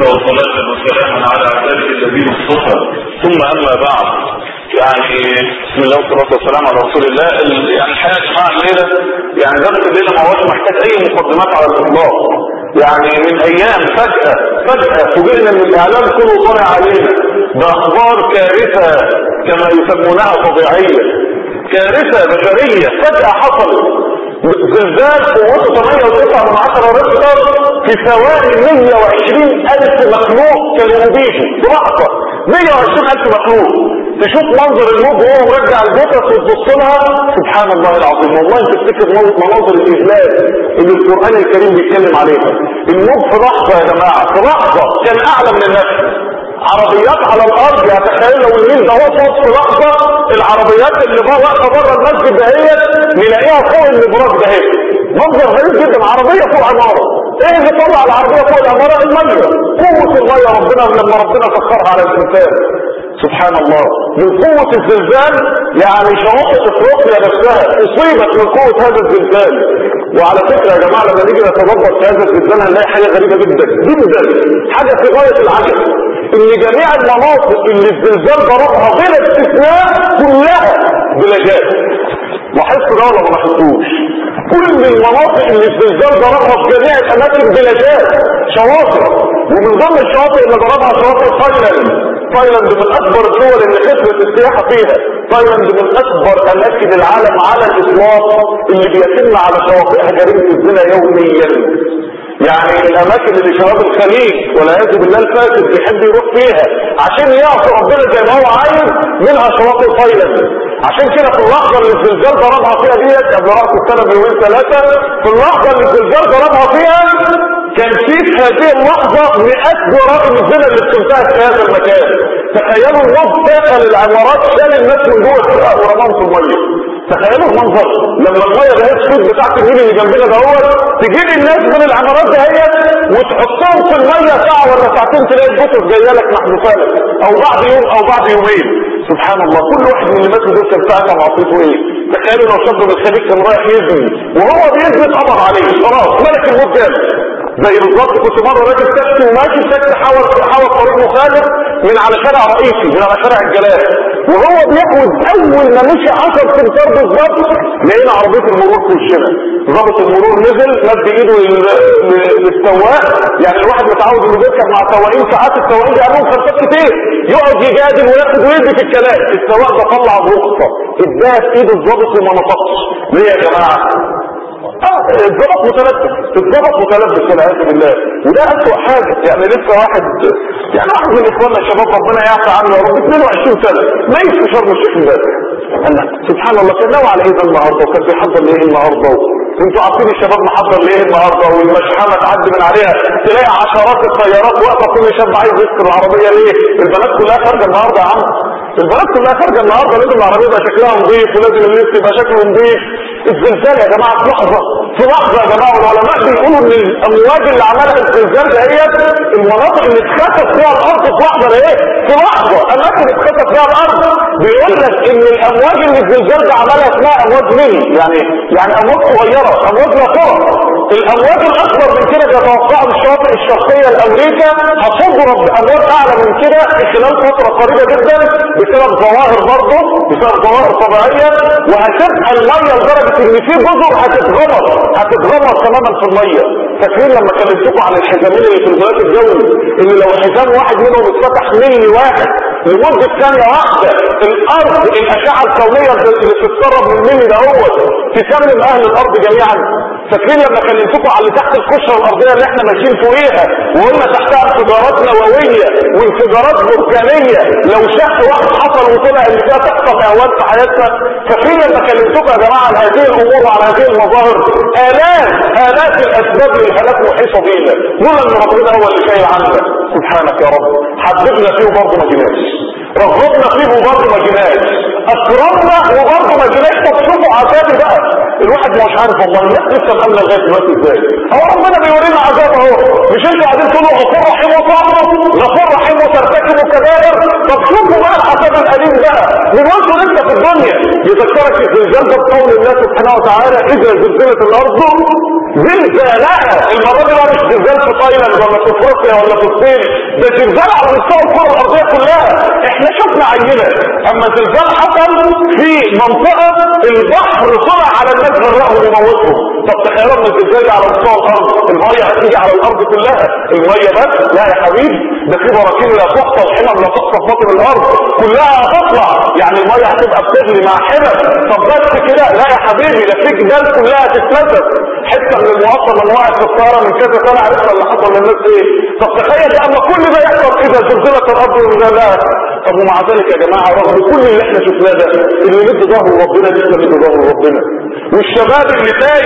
وصلاة وسلاما على عباده الذين اصطفى ثم أما بعد يعني بسم الله والصلاة والسلام على رسول الله. ال- يعني الحقيقة يا جماعة الليلة يعني درس الليلة ما هوش محتاج أي مقدمات على الإطلاق. يعني من أيام فجأة فجأة فوجئنا إن الإعلام كله طالع علينا. بأخبار كارثة كما يسمونها طبيعية كارثة بشرية فجأة حصلت. زلزال قوته 8.9 من 10 ريختر في ثواني 120 ألف مخلوق كانوا يبيجوا في لحظة 120 ألف مخلوق. تشوف منظر الموج وهو مرجع الجثث وتبص لها. سبحان الله العظيم. والله تفتكر مناظر الإذلال اللي القرآن الكريم بيتكلم عليها. الموج في لحظة يا جماعة في لحظة كان أعلى من النفس عربيات على الأرض يتخيل لو النيل ده هو فوق في لحظه العربيات اللي بقى واقفة بره المسجد دهيت نلاقيها فوق الابراج دهيت. منظر غريب جدا عربية فوق عماره إيه اللي طلع العربية فوق العمارة؟ المية. قوة الميه ربنا لما ربنا سخرها على الإنسان. سبحان الله من قوة الزلزال يعني شواطئ افريقيا نفسها أصيبت من قوة هذا الزلزال. وعلى فكرة يا جماعة لما نيجي نتدبر في هذا الزلزال هنلاقي حاجة غريبة جدا جدا. حاجة في غاية العجب إن جميع المناطق اللي الزلزال ضربها بلا استثناء كلها بلاجات. لاحظت ده ولا ما لاحظتوش كل المناطق اللي الزلزال ضربها في جميع الأماكن بلاجات شواطئ. ومن ضمن الشواطئ اللي ضربها شواطئ تايلاند. تايلاند من أكبر الدول اللي خسرت السياحة فيها. تايلاند من أكبر أماكن العالم على الإطلاق اللي بيتم على شواطئها جريمة الزنا يوميا. يعني الأماكن اللي شباب الخليج والعياذ بالله الفاسد بيحب يروح فيها عشان يعصي ربنا زي ما هو عايز منها شواطئ تايلاند عشان كده في اللحظة اللي الزلزال ضربها فيها ديت قبل رأس السنة بيومين ثلاثة في اللحظة اللي الزلزال ضربها فيها كان في هذه اللحظة مئات جرائم الزنا اللي بتنتهك في هذا المكان. تخيلوا النص داخل العمارات شال الناس من جوه الفرقه ورماهم في المية. تخيلوا المنظر. لما الميه ده السود بتاعت النيل اللي جنبنا دهوت تجيب الناس من العمارات دهيت وتحطهم في المية ساعة ولا ساعتين تلاقي الجثث جاية لك محذوفه لك أو بعد يوم أو بعد يومين. سبحان الله. كل واحد من اللي ماتوا دول كان ساعتها معصيته إيه؟ تخيلوا لو شاب من الخليج كان رايح يزني وهو بيزني اتقبض عليه. خلاص. ملك الموت جاله زي بالظبط كنت مرة راكب تاكسي وماشي التاكسي حاول حاول طريق مخالف من على شارع رئيسي من على شارع الجلال وهو بيحوز أول ما مشي 10 امتار بالظبط لقينا عربية المرور في وشنا. ضابط المرور نزل مد إيده لل- لل- للسواق. يعني الواحد متعود إنه بيركب مع سواقين ساعات السواقين عندهم خلفات كتير. يقعد يجادل وياخد ويدي في الكلام. السواق ده طلع الرخصه اداها في ايد الضابط وما نطقش ليه يا جماعة؟ آه متلبس. الضبط متلبس والعياذ بالله. وده اسوء حاجة. يعني لسه واحد يعني واحد من إخواننا الشباب ربنا يعفى عنه يا رب. 22 سنة. ما في شرم الشيخ امبارح قال سبحان الله. كان ناوي على إيه ده النهارده؟ وكان بيحضر لإيه النهارده؟ وانتوا عارفين الشباب محضر لإيه النهارده؟ والمشحنة تعدي من عليها. تلاقي عشرات الطيارات واقفة كل شاب عايز يسكر العربية. ليه؟ البنات كلها خارجة النهارده يا عم. البنات كلها خارجه النهارده لازم العربيه يبقى شكلها نظيف ولازم اللبس يبقى شكله نظيف. الزلزال يا جماعة في لحظة في لحظة يا جماعة والعلماء بيقولوا إن الامواج اللي عملها الزلزال دهيت المناطق اللي اتخسف فيها الأرض في لحظة ده إيه؟ في لحظة. اماكن اتخسف فيها الأرض بيقول لك إن الامواج اللي الزلزال ده عملها اسمها امواج ميني يعني يعني امواج صغيرة امواج ناطره الامواج الأكبر من كده بيتوقعوا الشواطئ الشرقيه لامريكا هتضرب بامواج أعلى من كده في خلال فترة قريبة جدا. بسبب ظواهر برضه بسبب ظواهر طبيعية وهتبقى الميه لدرجه إن في جزر هتتغمر هتتغمر تماما في المية. فاكرين لما كلمتكم عن الحزامين اللي في الغلاف الجوي ان لو حزام واحد منهم اتفتح ملي واحد؟ لمده ثانية واحدة الأرض الاشعه الكونيه اللي بتتسرب من الملي ده هو. تسمم أهل الأرض جميعا. فاكرين لما كلمتكم على اللي تحت القشرة الأرضية اللي إحنا ماشيين فوقيها وقلنا تحتها انفجارات نووية وانفجارات بركانية. لو شق واحد حصل وطلع إن فيها تحصل اهوال في حياتنا. فاكرين لما كلمتكم يا جماعة عن هذه الأمور وعن هذه المظاهر. الاف آلاف الأسباب للهلاك بينا لولا ان ربنا هو اللي شايل عنا سبحانك يا رب. حببنا فيه وبرضه ما جيناش رغبنا فيه وبرضه ما جيناش أكرمنا وبرضه ما جيناش طب شوفوا عذابي بقى. الواحد مش عارف والله الناس لسه مأمنة لغايه دلوقتي إزاي. هو ربنا بيورينا عذاب اهو مش أنتوا قاعدين تقولوا غفور رحيم وصابر غفور طب شوفوا بقى العذاب الاليم بقى من وانتوا لسه في الدنيا. يذكرك الزلزال ده بقول الله سبحانه وتعالى إذا زلزلت الأرض زلزالها. المرة دي مش زلزال في تايلاند ولا في أفريقيا ولا في الصين. ده زلزال على مستوى الكرة الأرضية كلها. إحنا شفنا عينة. أما زلزال حصل في منطقة البحر طلع على الناس غرقهم وموتهم. طب تخيلوا أن الزلزال على مستوى الأرض. المية هتيجي على الأرض كلها. المية بس. لا يا حبيبي. ده في براكين لا تحصى وحمم لا تحصى بطن الأرض كلها هتطلع يعني المية هتبقى بتغلي مع حمم طب بس كده. لا يا حبيبي ده في جبال كلها هتتنفس حتة من المواصله من وقعت في الطياره من كذا سنه عرفنا اللي حصل للناس إيه طب تخيل أما كل ده يحصل إذا زلزلت الأرض وزلزالها طب ومع ذلك يا جماعة رغم كل اللي إحنا شفناه ده اللي مد ظهره ربنا لسه مد ظهره ربنا. والشباب اللي تايه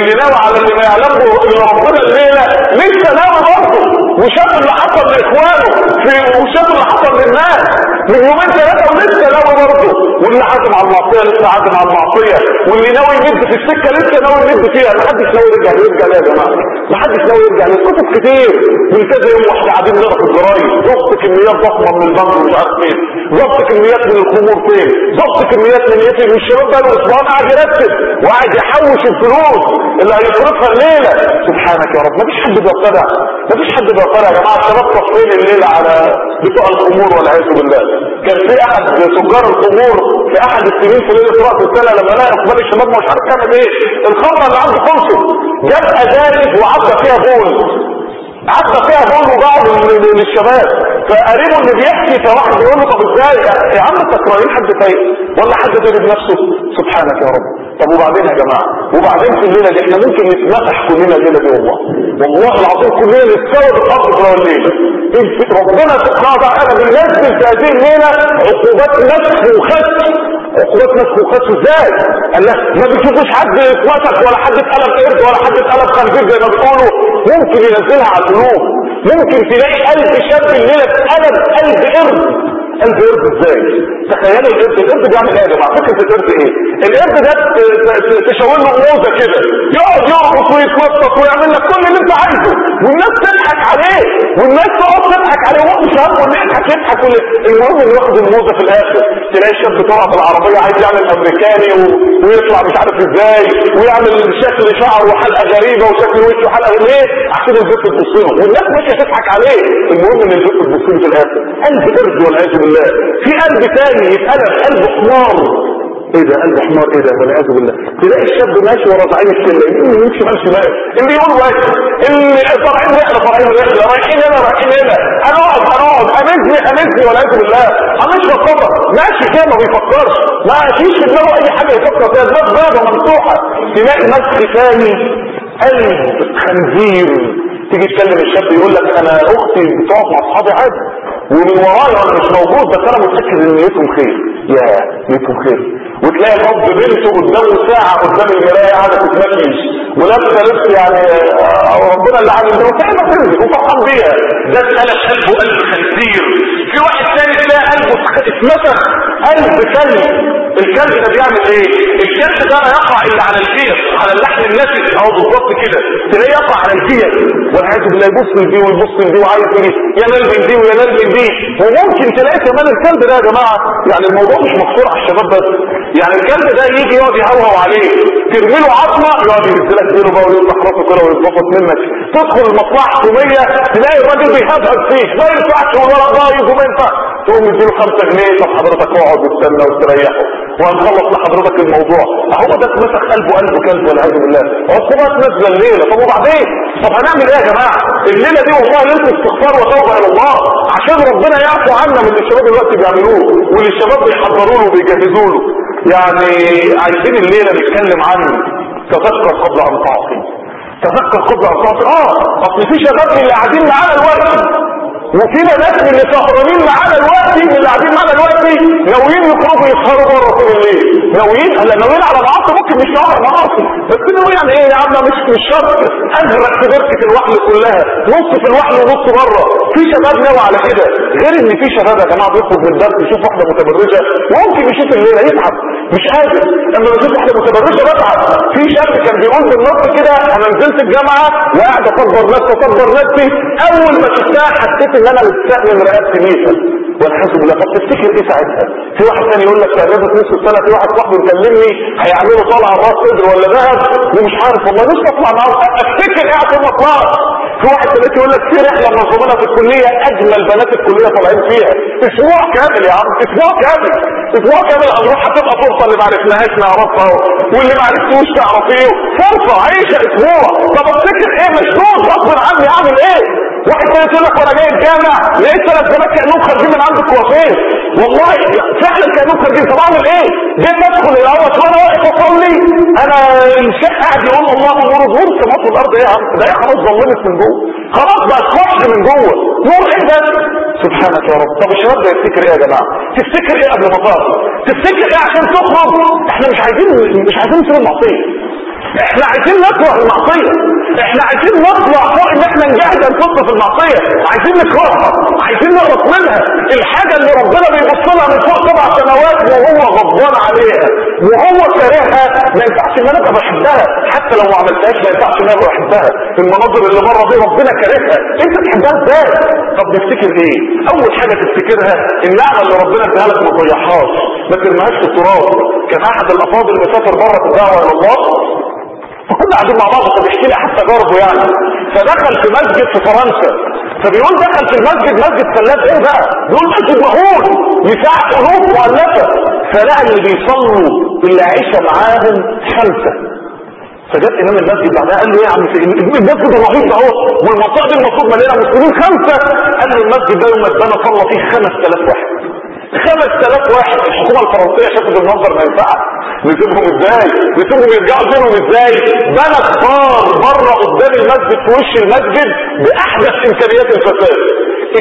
اللي ناوي على اللي ما يعلمه ربنا الليلة لسه ناوي برضه. وشاف اللي حصل لإخوانه في وشاف اللي حصل للناس. من يومين ثلاثة ولسه ناوي برضه. واللي عازم على المعصية لسه عازم على المعصية. واللي ناوي يمد في السكة لسه ناوي يمد فيها. ما حدش ناوي يرجع يرجع ليه يا جماعة. ما حدش ناوي يرجع ليه كتب كتير. من كذا يوم وإحنا قاعدين نقرا في الجرايد. ضبط كميات ضخمة من البنك مش عارف فين ضبط كميات من الخمور فين؟ ضبط كميات من يتم والشباب بقى الاسبوعين قاعد يرتب. وقاعد يحوش الفلوس اللي هيصرفها الليلة. سبحانك يا رب. ما فيش حد بيطلع ما فيش حد بيطلع يا جماعة الشباب صفين الليلة على بتوع الخمور والعياذ بالله. كان في أحد تجار الخمور في أحد السنين في ليلة رأس السنة لما لقى اقبال الشباب مش عارف يعمل إيه الخمره اللي عنده خلصت جاب ازايز وعدى فيها بول. عدى فيها بول وبعض للشباب فقريبه اللي بيحكي فواحد يقول له طب إزاي؟ يا عم التكرارين حد فايق؟ ولا حد داري بنفسه سبحانك يا رب. طب وبعدين يا جماعة؟ وبعدين الليلة دي إحنا ممكن نتناقش كلنا الليلة دي والله. والله العظيم كلنا نتساوي بالارض في الليلة ربنا سبحانه وتعالى بينزل في هذه الليلة عقوبات نسخ وخسف عقوبات نسخ وخسف إزاي؟ قال لك ما بتشوفوش حد اتمسك ولا حد اتقلب قرد ولا حد اتقلب خنزير زي ما بتقولوا ممكن ينزلها على القلوب. ممكن تلاقي قلب شاب الليلة اتقلب قلب قرد. قلب قرد إزاي؟ تخيلوا القرد القرد بيعمل إيه يا جماعة؟ فكرة القرد إيه؟ القرد ده تشاور له موزة كده. يقعد يرقص ويتنطط ويعمل لك كل اللي أنت عايزه. والناس تضحك عليه. والناس تقعد تضحك عليه. وهو مش عارف اللي يضحك يضحك. المهم إنه ياخد الموزة في الآخر. تلاقي الشاب طالع بالعربية عايز يعمل أمريكاني و... ويطلع مش عارف إزاي. ويعمل شكل شعر وحلقه غريبة وشكل وش وحلقه ليه؟ عشان البنت تبص له والناس ماشيه تضحك عليه. المهم ان البنت تبص له في الآخر. قلب قرد والعياذ بالله. في قلب تاني يتقلب قلب حمار. إيه ده قلب حمار؟ إيه ده؟ والعياذ بالله. تلاقي الشاب ماشي ورا ضعيف الشله اللي يمشي شمال شمال اللي يقول واجب اللي طالعين رحله طالعين رحله رايحين هنا رايحين هنا. هنقعد هنقعد. امزني امزني والعياذ بالله. مش بطبع ماشي كده ما بيفكرش. ما فيش في دماغه أي حاجة يفكر فيها. دماغ بابه مفتوحة. تلاقي مسخ ثاني قلب خنزير. تيجي تكلم الشاب يقول لك أنا أختي بتقعد مع أصحابي عادي. ومن ورايا أنا مش موجود بس أنا متأكد إن نيتهم خير. يا نيتهم خير. وتلاقي الاب بنته قدامه ساعة قدام المراية قاعدة تتمشي. ولابسه لبس يعني آه ربنا اللي عامل ده وكان تنزل وفرحان بيها. ده اتقلب قلبه قلب خنزير. في واحد ثاني تلاقي قلبه اتمسخ قلب كلب. الكلب ده بيعمل إيه؟ الكلب ده يقع إلا على الجير على اللحم الناتج أو بالظبط كده. تلاقيه يقع على الجير والعياذ بالله يبص لدي ويبص لدي وعايز ينال من دي وينال من دي وممكن تلاقي كمان الكلب ده يا جماعة. يعني الموضوع مش مقصور على الشباب بس. يعني الكلب ده يجي يقعد يهوهو عليه. ترمي له عظمة يقعد ينزلك ديله بقى ويفتح راسه كده ويتبسط منك. تدخل المصلحة الحكومية تلاقي الراجل بيهبهب فيك. ما ينفعش والورق ضايق وما ينفعش. تقوم يديله 5 جنيه طب حضرتك اقعد واستنى واستريحه. وهنخلص لحضرتك الموضوع. أهو ده اتمسك قلبه قلبه كلب والعياذ بالله. عقوبات نازله الليلة طب وبعدين؟ طب هنعمل إيه يا جماعة؟ الليلة دي والله ليله استغفار وتوبة إلى الله عشان ربنا يعفو عنا من اللي الشباب دلوقتي بيعملوه واللي الشباب بيحضروا له وبيجهزوا له. يعني عايزين الليلة نتكلم عن تذكر قبل أن تعصي. تذكر قبل أن تعصي. آه أصل في شباب اللي قاعدين معانا دلوقتي وفي بنات من اللي سهرانين معانا دلوقتي من اللي قاعدين معانا دلوقتي ناويين يخرجوا يسهروا بره طول الليل. ناويين هلا ناويين على معاصي ممكن مش نوع معاصي بس ناويين يعني إيه يا عم؟ مش مش شرط. ازرق في بركه الوحل كلها. نص في الوحل ونص بره. في شباب نوى على كده. غير إن في شباب يا جماعة بيخرج من الدرس يشوف واحدة متبرجة. ممكن يشوف الليلة يتعب. مش قادر لما بشوف واحدة متبرجة بتعب. في شاب كان بيقول بالنص كده أنا نزلت الجامعة وقاعد أصبر نفسي أصبر نفسي. أول ما شفتها حسيت ان أنا مستقبل رقبتي ميته والحمد لله طب تفتكر إيه ساعتها. في واحد ثاني يقول لك اجازه نص السنة في واحد صاحبي مكلمني هيعملوا طلعة راس صدر ولا ذهب؟ ومش عارف والله. نفسي اطلع معاه افتكر إيه عشان ما اطلعش في واحد ثالث يقول لك في رحلة منظمه في الكلية أجمل بنات الكلية طالعين فيها. أسبوع كامل يا عم أسبوع كامل. أسبوع كامل هنروح هتبقى فرصه اللي ما عرفناهاش نعرفها واللي ما عرفتوش تعرفيه. فرصة عيشة أسبوع. طب افتكر إيه؟ مشدود غصب عني اعمل إيه؟ واحد تاني يقول لك وأنا جاي الجامع لقيت ثلاث بنات كأنهم خارجين من عند الكوافير والله فعلا كأنهم خارجين طب أعمل إيه؟ جيت أدخل الأول وأنا واقف اصلي أنا الشيخ قاعد يقول الله نور نور سماوات الأرض إيه يا عم ده خلاص ظلمت من جوه خلاص بقت خفض من جوه نور إيه ده؟ سبحانك يا رب طب الشباب ده يفتكر إيه يا جماعة؟ تفتكر إيه قبل ما تخرج؟ تفتكر إيه عشان تخرج؟ إحنا مش عايزين مش عايزين نسيب المعصية إحنا عايزين نكره المعصية إحنا عايزين نطلع فوق إن إحنا نجاهد أنفسنا في المعصية عايزين نكرهها. عايزين نقرف منها. الحاجة اللي ربنا بيبص لها من فوق سبع سنوات وهو غضبان عليها. وهو كارهها ما ينفعش إن أنا أبقى بحبها. حتى لو ما عملتهاش ما ينفعش إن أنا بحبها. المناظر اللي مرة دي ربنا كارهها. أنت تحبها إزاي؟ طب نفتكر إيه؟ أول حاجة تفتكرها النعمة اللي ربنا اداها لك ما تضيعهاش. ما ترميهاش في التراب. كان أحد الأفاضل مسافر بره في الدعوة إلى الله. فكنا قاعدين مع بعض فبيحكي لي حتى جاربه يعني. فدخل في مسجد في فرنسا. فبيقول دخل في المسجد مسجد سلات إيه بقى؟ بيقول مسجد مهول يساع الوف مؤلفة. فلقى اللي بيصلوا اللي عيشه معاهم خمسة. فجاء إمام المسجد بعدها قال له إيه يا عم؟ المسجد الرهيب ده اهو والمنطقة دي المفروض مليانه مسلمين خمسة. قال له المسجد ده يوم ما اتبنى صلى فيه 5000 واحد. 5000 واحد الحكومة الفرنسية شافت المنظر ما ينفعش. نسيبهم إزاي؟ نسيبهم يرجعوا دينهم إزاي؟ بنى كفار بره قدام المسجد في وش المسجد بأحدث إمكانيات الفساد.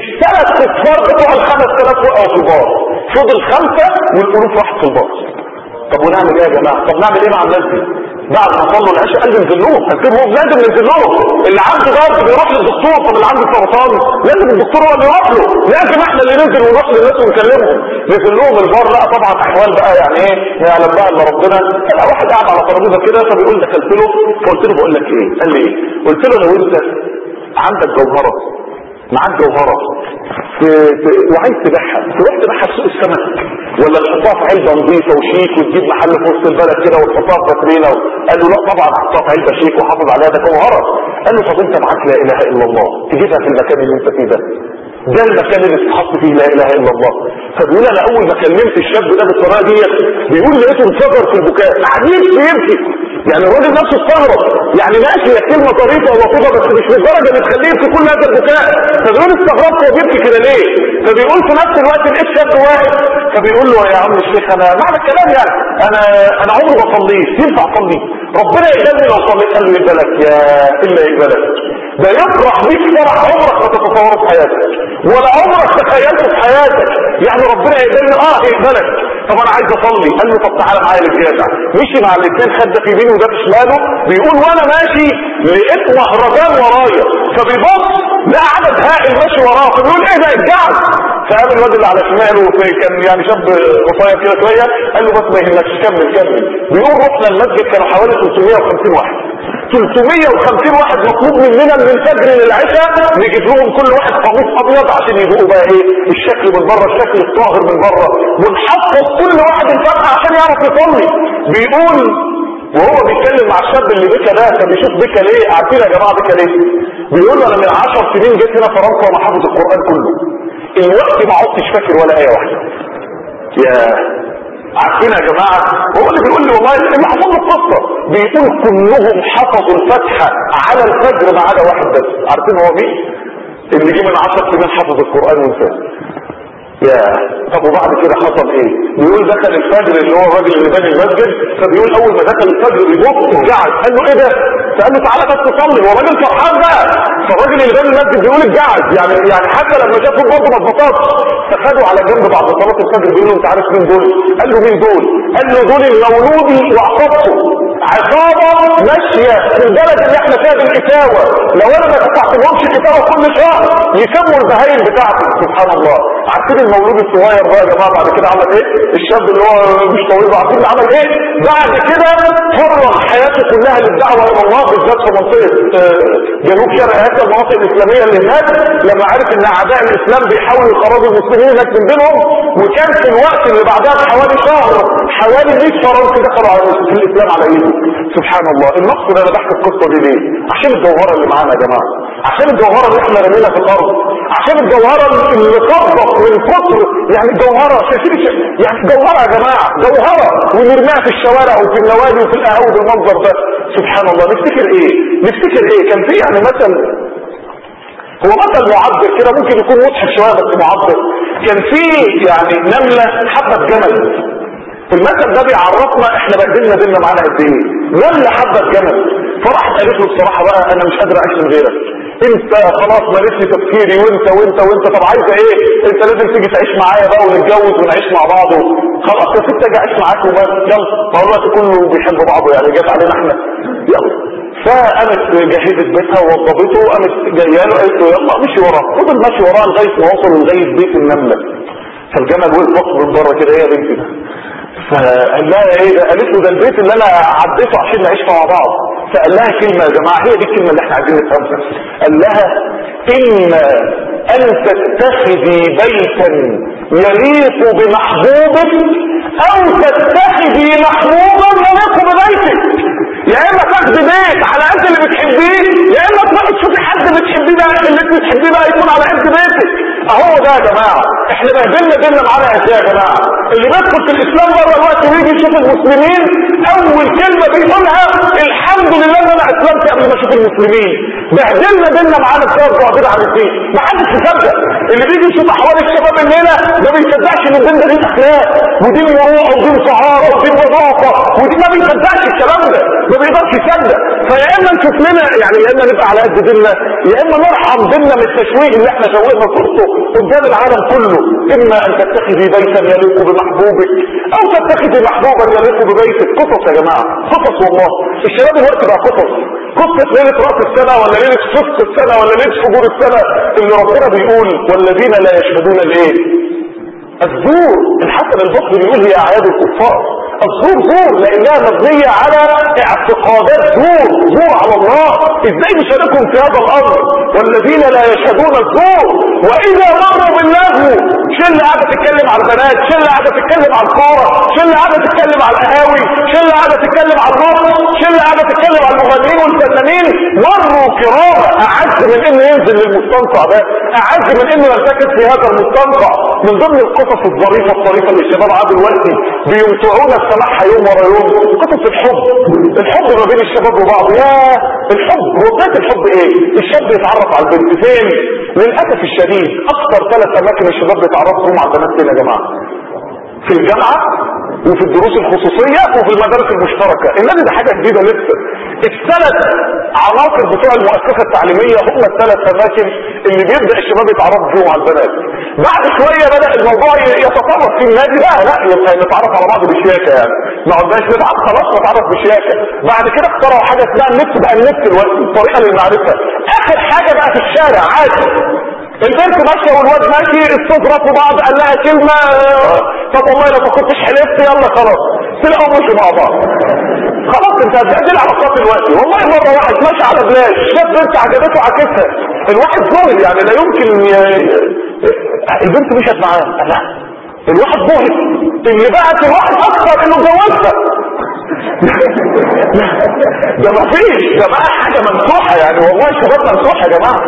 الثلاث كفار بتوع ال 5000 وقعوا في البار فضل خمسة والألوف راحت في البار طب ونعمل إيه يا جماعة؟ طب نعمل إيه مع الناس دي؟ بعد ما صلوا العشاء قال لي نزلوهم هنسيبهم لازم ننزلوهم اللي عنده ضغط بيروح للدكتور. طب اللي عنده سرطان لازم الدكتور هو اللي يروح له. لازم إحنا اللي ننزل ونروح للناس ونكلمهم. نزل لهم البار لا طبعا أحوال بقى يعني إيه؟ ما يعلم بقى الا ربنا. واحد قاعد على ترابيزة كده فبيقول دخلت له. فقلت له بقول لك إيه؟ قال لي إيه؟ قلت له لو انت عندك جوهرة. معاك جوهرة. وعايز تبيعها. تروح تبيعها في سوق السمك. ولا تحطها في علبه نظيفه وشيك وتجيب محل في وسط البلد كده وتحطها في فاترينا قال له لا طبعا احطها في علبه شيك وحافظ عليها ده جوهره قال له طب أنت معاك لا إله إلا الله. تجيبها في المكان اللي أنت فيه ده. ده المكان اللي تحط فيه لا إله إلا الله. فبيقول أنا أول ما كلمت الشاب ده بالطريقة ديت بيقول لقيته انفجر في البكاء. قاعدين يبكي يعني الراجل نفسه استغرب. يعني ماشي هي كلمة طريفه ولطيفه بس مش للدرجه اللي تخليه يبكي كل هذا البكاء. فبيقول استغربت هو بيبكي كده ليه؟ فبيقول في نفس الوقت لقيت شاب واقف فبيقول له يا عم الشيخ أنا معنى الكلام يعني أنا أنا عمري ما صليت ينفع أصلي؟ ربنا يقبلني لو صليت قال له يقبلك يا إلا يقبلك. ده يفرح بيك فرح عمرك ما تتصوره في حياتك ولا عمرك تخيلته في حياتك. يعني ربنا يقبلني آه يقبلك. طب أنا عايز أصلي. قال له طب تعالى معايا للجامع. مشي مع الاثنين خد ده في يمينه وده في شماله. بيقول وأنا ماشي لقيت مهرجان ورايا. فبيبص لقى عدد هائل ماشي وراه. فبيقول إيه ده؟ الجعل فقام الواد اللي على شماله كان يعني شاب قصير كده شوية. قال له بس ما يهمكش كمل كمل. بيقول رحنا المسجد كانوا حوالي 350 واحد. 350 واحد مطلوب مننا من الفجر للعشاء. نجيب لهم كل واحد قميص أبيض عشان يذوقوا بقى إيه؟ الشكل من بره الشكل الطاهر من بره. ونحفظ كل واحد الفتحه عشان يعرف يصلي. بيقول وهو بيتكلم مع الشاب اللي بكى ده كان بيشوف بكى ليه؟ عارفين يا جماعة بكى ليه؟ بيقول له أنا من 10 سنين جيت هنا فرنسا وأنا حافظ القرآن كله. الوقت ما عدتش فاكر ولا آية واحدة. يا عارفين يا جماعة؟ هو اللي بيقول لي والله اللي حصل القصة بيقول كلهم حفظوا الفتحة على الفجر ما عدا واحد بس. عارفين هو مين؟ اللي جه من 10 سنين حفظ القرآن وانساه. يا طب وبعد كده حصل إيه؟ بيقول دخل الفجر اللي هو الراجل اللي بني المسجد فبيقول أول ما دخل الفجر يبص وزعل قال له إيه ده؟ فقال له تعالى بس تصلي هو راجل فرحان بقى. فالراجل اللي بين المسجد بيقول الجعد يعني يعني حتى لما شافوا برضه ما اتبسطش. فخدوا على جنب بعد صلاة الفجر بيقول له أنت عارف مين دول؟ قال له مين دول؟ قال له دول المولودي وعصابته عصابة ماشية في البلد اللي إحنا فيها بالكتاوه لو أنا ما دفعتلهمش كتاوه كل شهر يسموا البهايم بتاعتي. سبحان الله. عارفين المولود الصغير بقى يا جماعة بعد كده عمل إيه؟ الشاب اللي هو مش طويل عارفين عمل إيه؟ بعد كده فرغ حياته كلها للدعوة إلى الله بالذات في منطقة جنوب شرق آسيا المناطق الإسلامية اللي هناك لما عرف إن أعداء الإسلام بيحاولوا يخرجوا المسلمين هناك من بينهم وكان في الوقت اللي بعدها بحوالي شهر حوالي 100 فرنسي دخلوا على في الإسلام على إيده سبحان الله المقصد أنا بحكي القصة دي ليه؟ عشان الجوهرة اللي معانا يا جماعة عشان الجوهرة اللي إحنا رمينا في الأرض عشان الجوهرة اللي طبق من كتر يعني جوهرة شايفين يعني جوهرة يا جماعة جوهرة. ونرميها في الشوارع وفي النوادي وفي القهاوي بالمنظر ده. سبحان الله. نفتكر إيه؟ نفتكر إيه؟ كان في يعني مثل هو مثل معبر كده ممكن يكون مضحك شوية بس معبر. كان في يعني نملة حبة جمل. المثل ده بيعرفنا إحنا بقدلنا ديننا معانا قد إيه. نمله حبه جمل. فراحت قالت له الصراحه بقى أنا مش قادر اعيش من غيرك. أنت خلاص لي تفكيري وأنت وأنت وأنت. طب عايزة إيه؟ أنت لازم تيجي تعيش معايا بقى ونتجوز ونعيش مع بعض. خلاص يا ست أجي أعيش معاك وبس يلا. هو الوقت كله بيحب بعضه يعني. جت علينا إحنا. يلا. فقامت جهزت بيتها ووضبته وقامت جاية له قالت له يلا مشي وراه فضل ماشي وراه لغاية ما وصل لغاية بيت النملة. فالجمل وقف من بره كده يا بنتي فقال لها إيه؟ ده قالت له ده البيت اللي أنا عديته عشان نعيش مع بعض. فقال لها كلمة يا جماعة هي دي الكلمة اللي إحنا عايزين نفهمها. قال لها إما أن تتخذي بيتا يليق بمحبوبك أو تتخذي محبوبا يليق ببيتك. يا إما تاخدي بيت على قد اللي بتحبيه يا إما تروحي تشوفي حد بتحبيه ده اللي انت بتحبيه ده يكون على قد بيتك. أهو ده يا جماعة إحنا بهدلنا ديننا معانا يا جماعة اللي بيدخل في الإسلام بره الوقت ويجي يشوف المسلمين أول كلمة بيقولها الحمد لله إن أنا أسلمت قبل ما أشوف المسلمين. بهدلنا ديننا معانا بسبب بعدنا عن الدين. حدش يصدق. اللي بيجي يشوف أحوال الشباب مننا ما بيصدقش إن الدين ده دين أخلاق ودين مروءه ودين طهارة ودين نظافه ودين ما بيصدقش الكلام ده. ما بيقدرش يصدق فيا إما نشوف لنا يعني يا إما نبقى على قد ديننا يا إما نرحم ديننا من التشويه اللي إحنا شوهنا صورته قدام العالم كله. إما أن تتخذي بيتا يليق بمحبوبك أو تتخذي محبوبا يليق ببيتك. قصص يا جماعة قصص والله. الشباب الوقت بقى قصص. قصة ليلة رأس السنة ولا ليلة فسق السنة ولا ليلة فجور السنة اللي ربنا بيقول والذين لا يشهدون الإيه؟ الزور. الحسن البصري بيقول هي أعياد الكفار. الزور زور لإنها مبنية على اعتقادات زور زور على الله. إزاي نشاركهم في هذا الأمر؟ والذين لا يشهدون الزور وإذا مروا باللغو شل قاعدة تتكلم على البنات؟ شل قاعدة تتكلم على الكورة؟ شل قاعدة تتكلم على القهاوي؟ شل قاعدة تتكلم على الرقص؟ شل قاعدة تتكلم على المغنيين والفنانين؟ مروا كرامة أعز من إنه ينزل للمستنقع ده. أعز من إنه يرتكز في هذا المستنقع من ضمن القصص الظريفة الطريفة اللي الشباب عاد دلوقتي بيمتعونا بسماعها يوم ورا يوم. قصص الحب الحب ما بين الشباب وبعض. يا الحب. هو الحب إيه؟ الشاب يتعرف على البنت. فين للأسف الشديد أكثر ثلاث أماكن الشباب بيتعرفوا على البنات فين يا جماعة. في الجامعة وفي الدروس الخصوصية وفي المدارس المشتركة. النادي ده حاجة جديدة لسه. الثلاث عناصر بتوع المؤسسة التعليمية هم الثلاث اماكن اللي بيبدأ الشباب يتعرفوا فيهم على البنات. بعد شوية بدأ الموضوع يتطرق في النادي. لا لا نتعرف على بعض بشياكة يعني. ما عدناش نتعرف خلاص نتعرف بشياكة. بعد كده اخترعوا حاجة اسمها النت بقى النت دلوقتي طريقة للمعرفة. آخر حاجة بقى في الشارع عادي. البنت ماشية والواد ماشي استظرفوا بعض قال لها كلمة طب والله لو ما كنتش حلفت يلا خلاص. تلاقوا ماشي مع بعض. خلاص انت هتقابل العلاقات دلوقتي. والله مرة واحد ماشي على بلاش شاف بنت عجبته عكسها الواحد ظاهر يعني لا يمكن. البنت مشت معاه. لا الواحد ظاهر اللي بقت الواحد أكثر إنه جوزها ده ما فيش. ده بقى حاجة ممسوحة يعني. والله الشباب ممسوحة يا جماعة.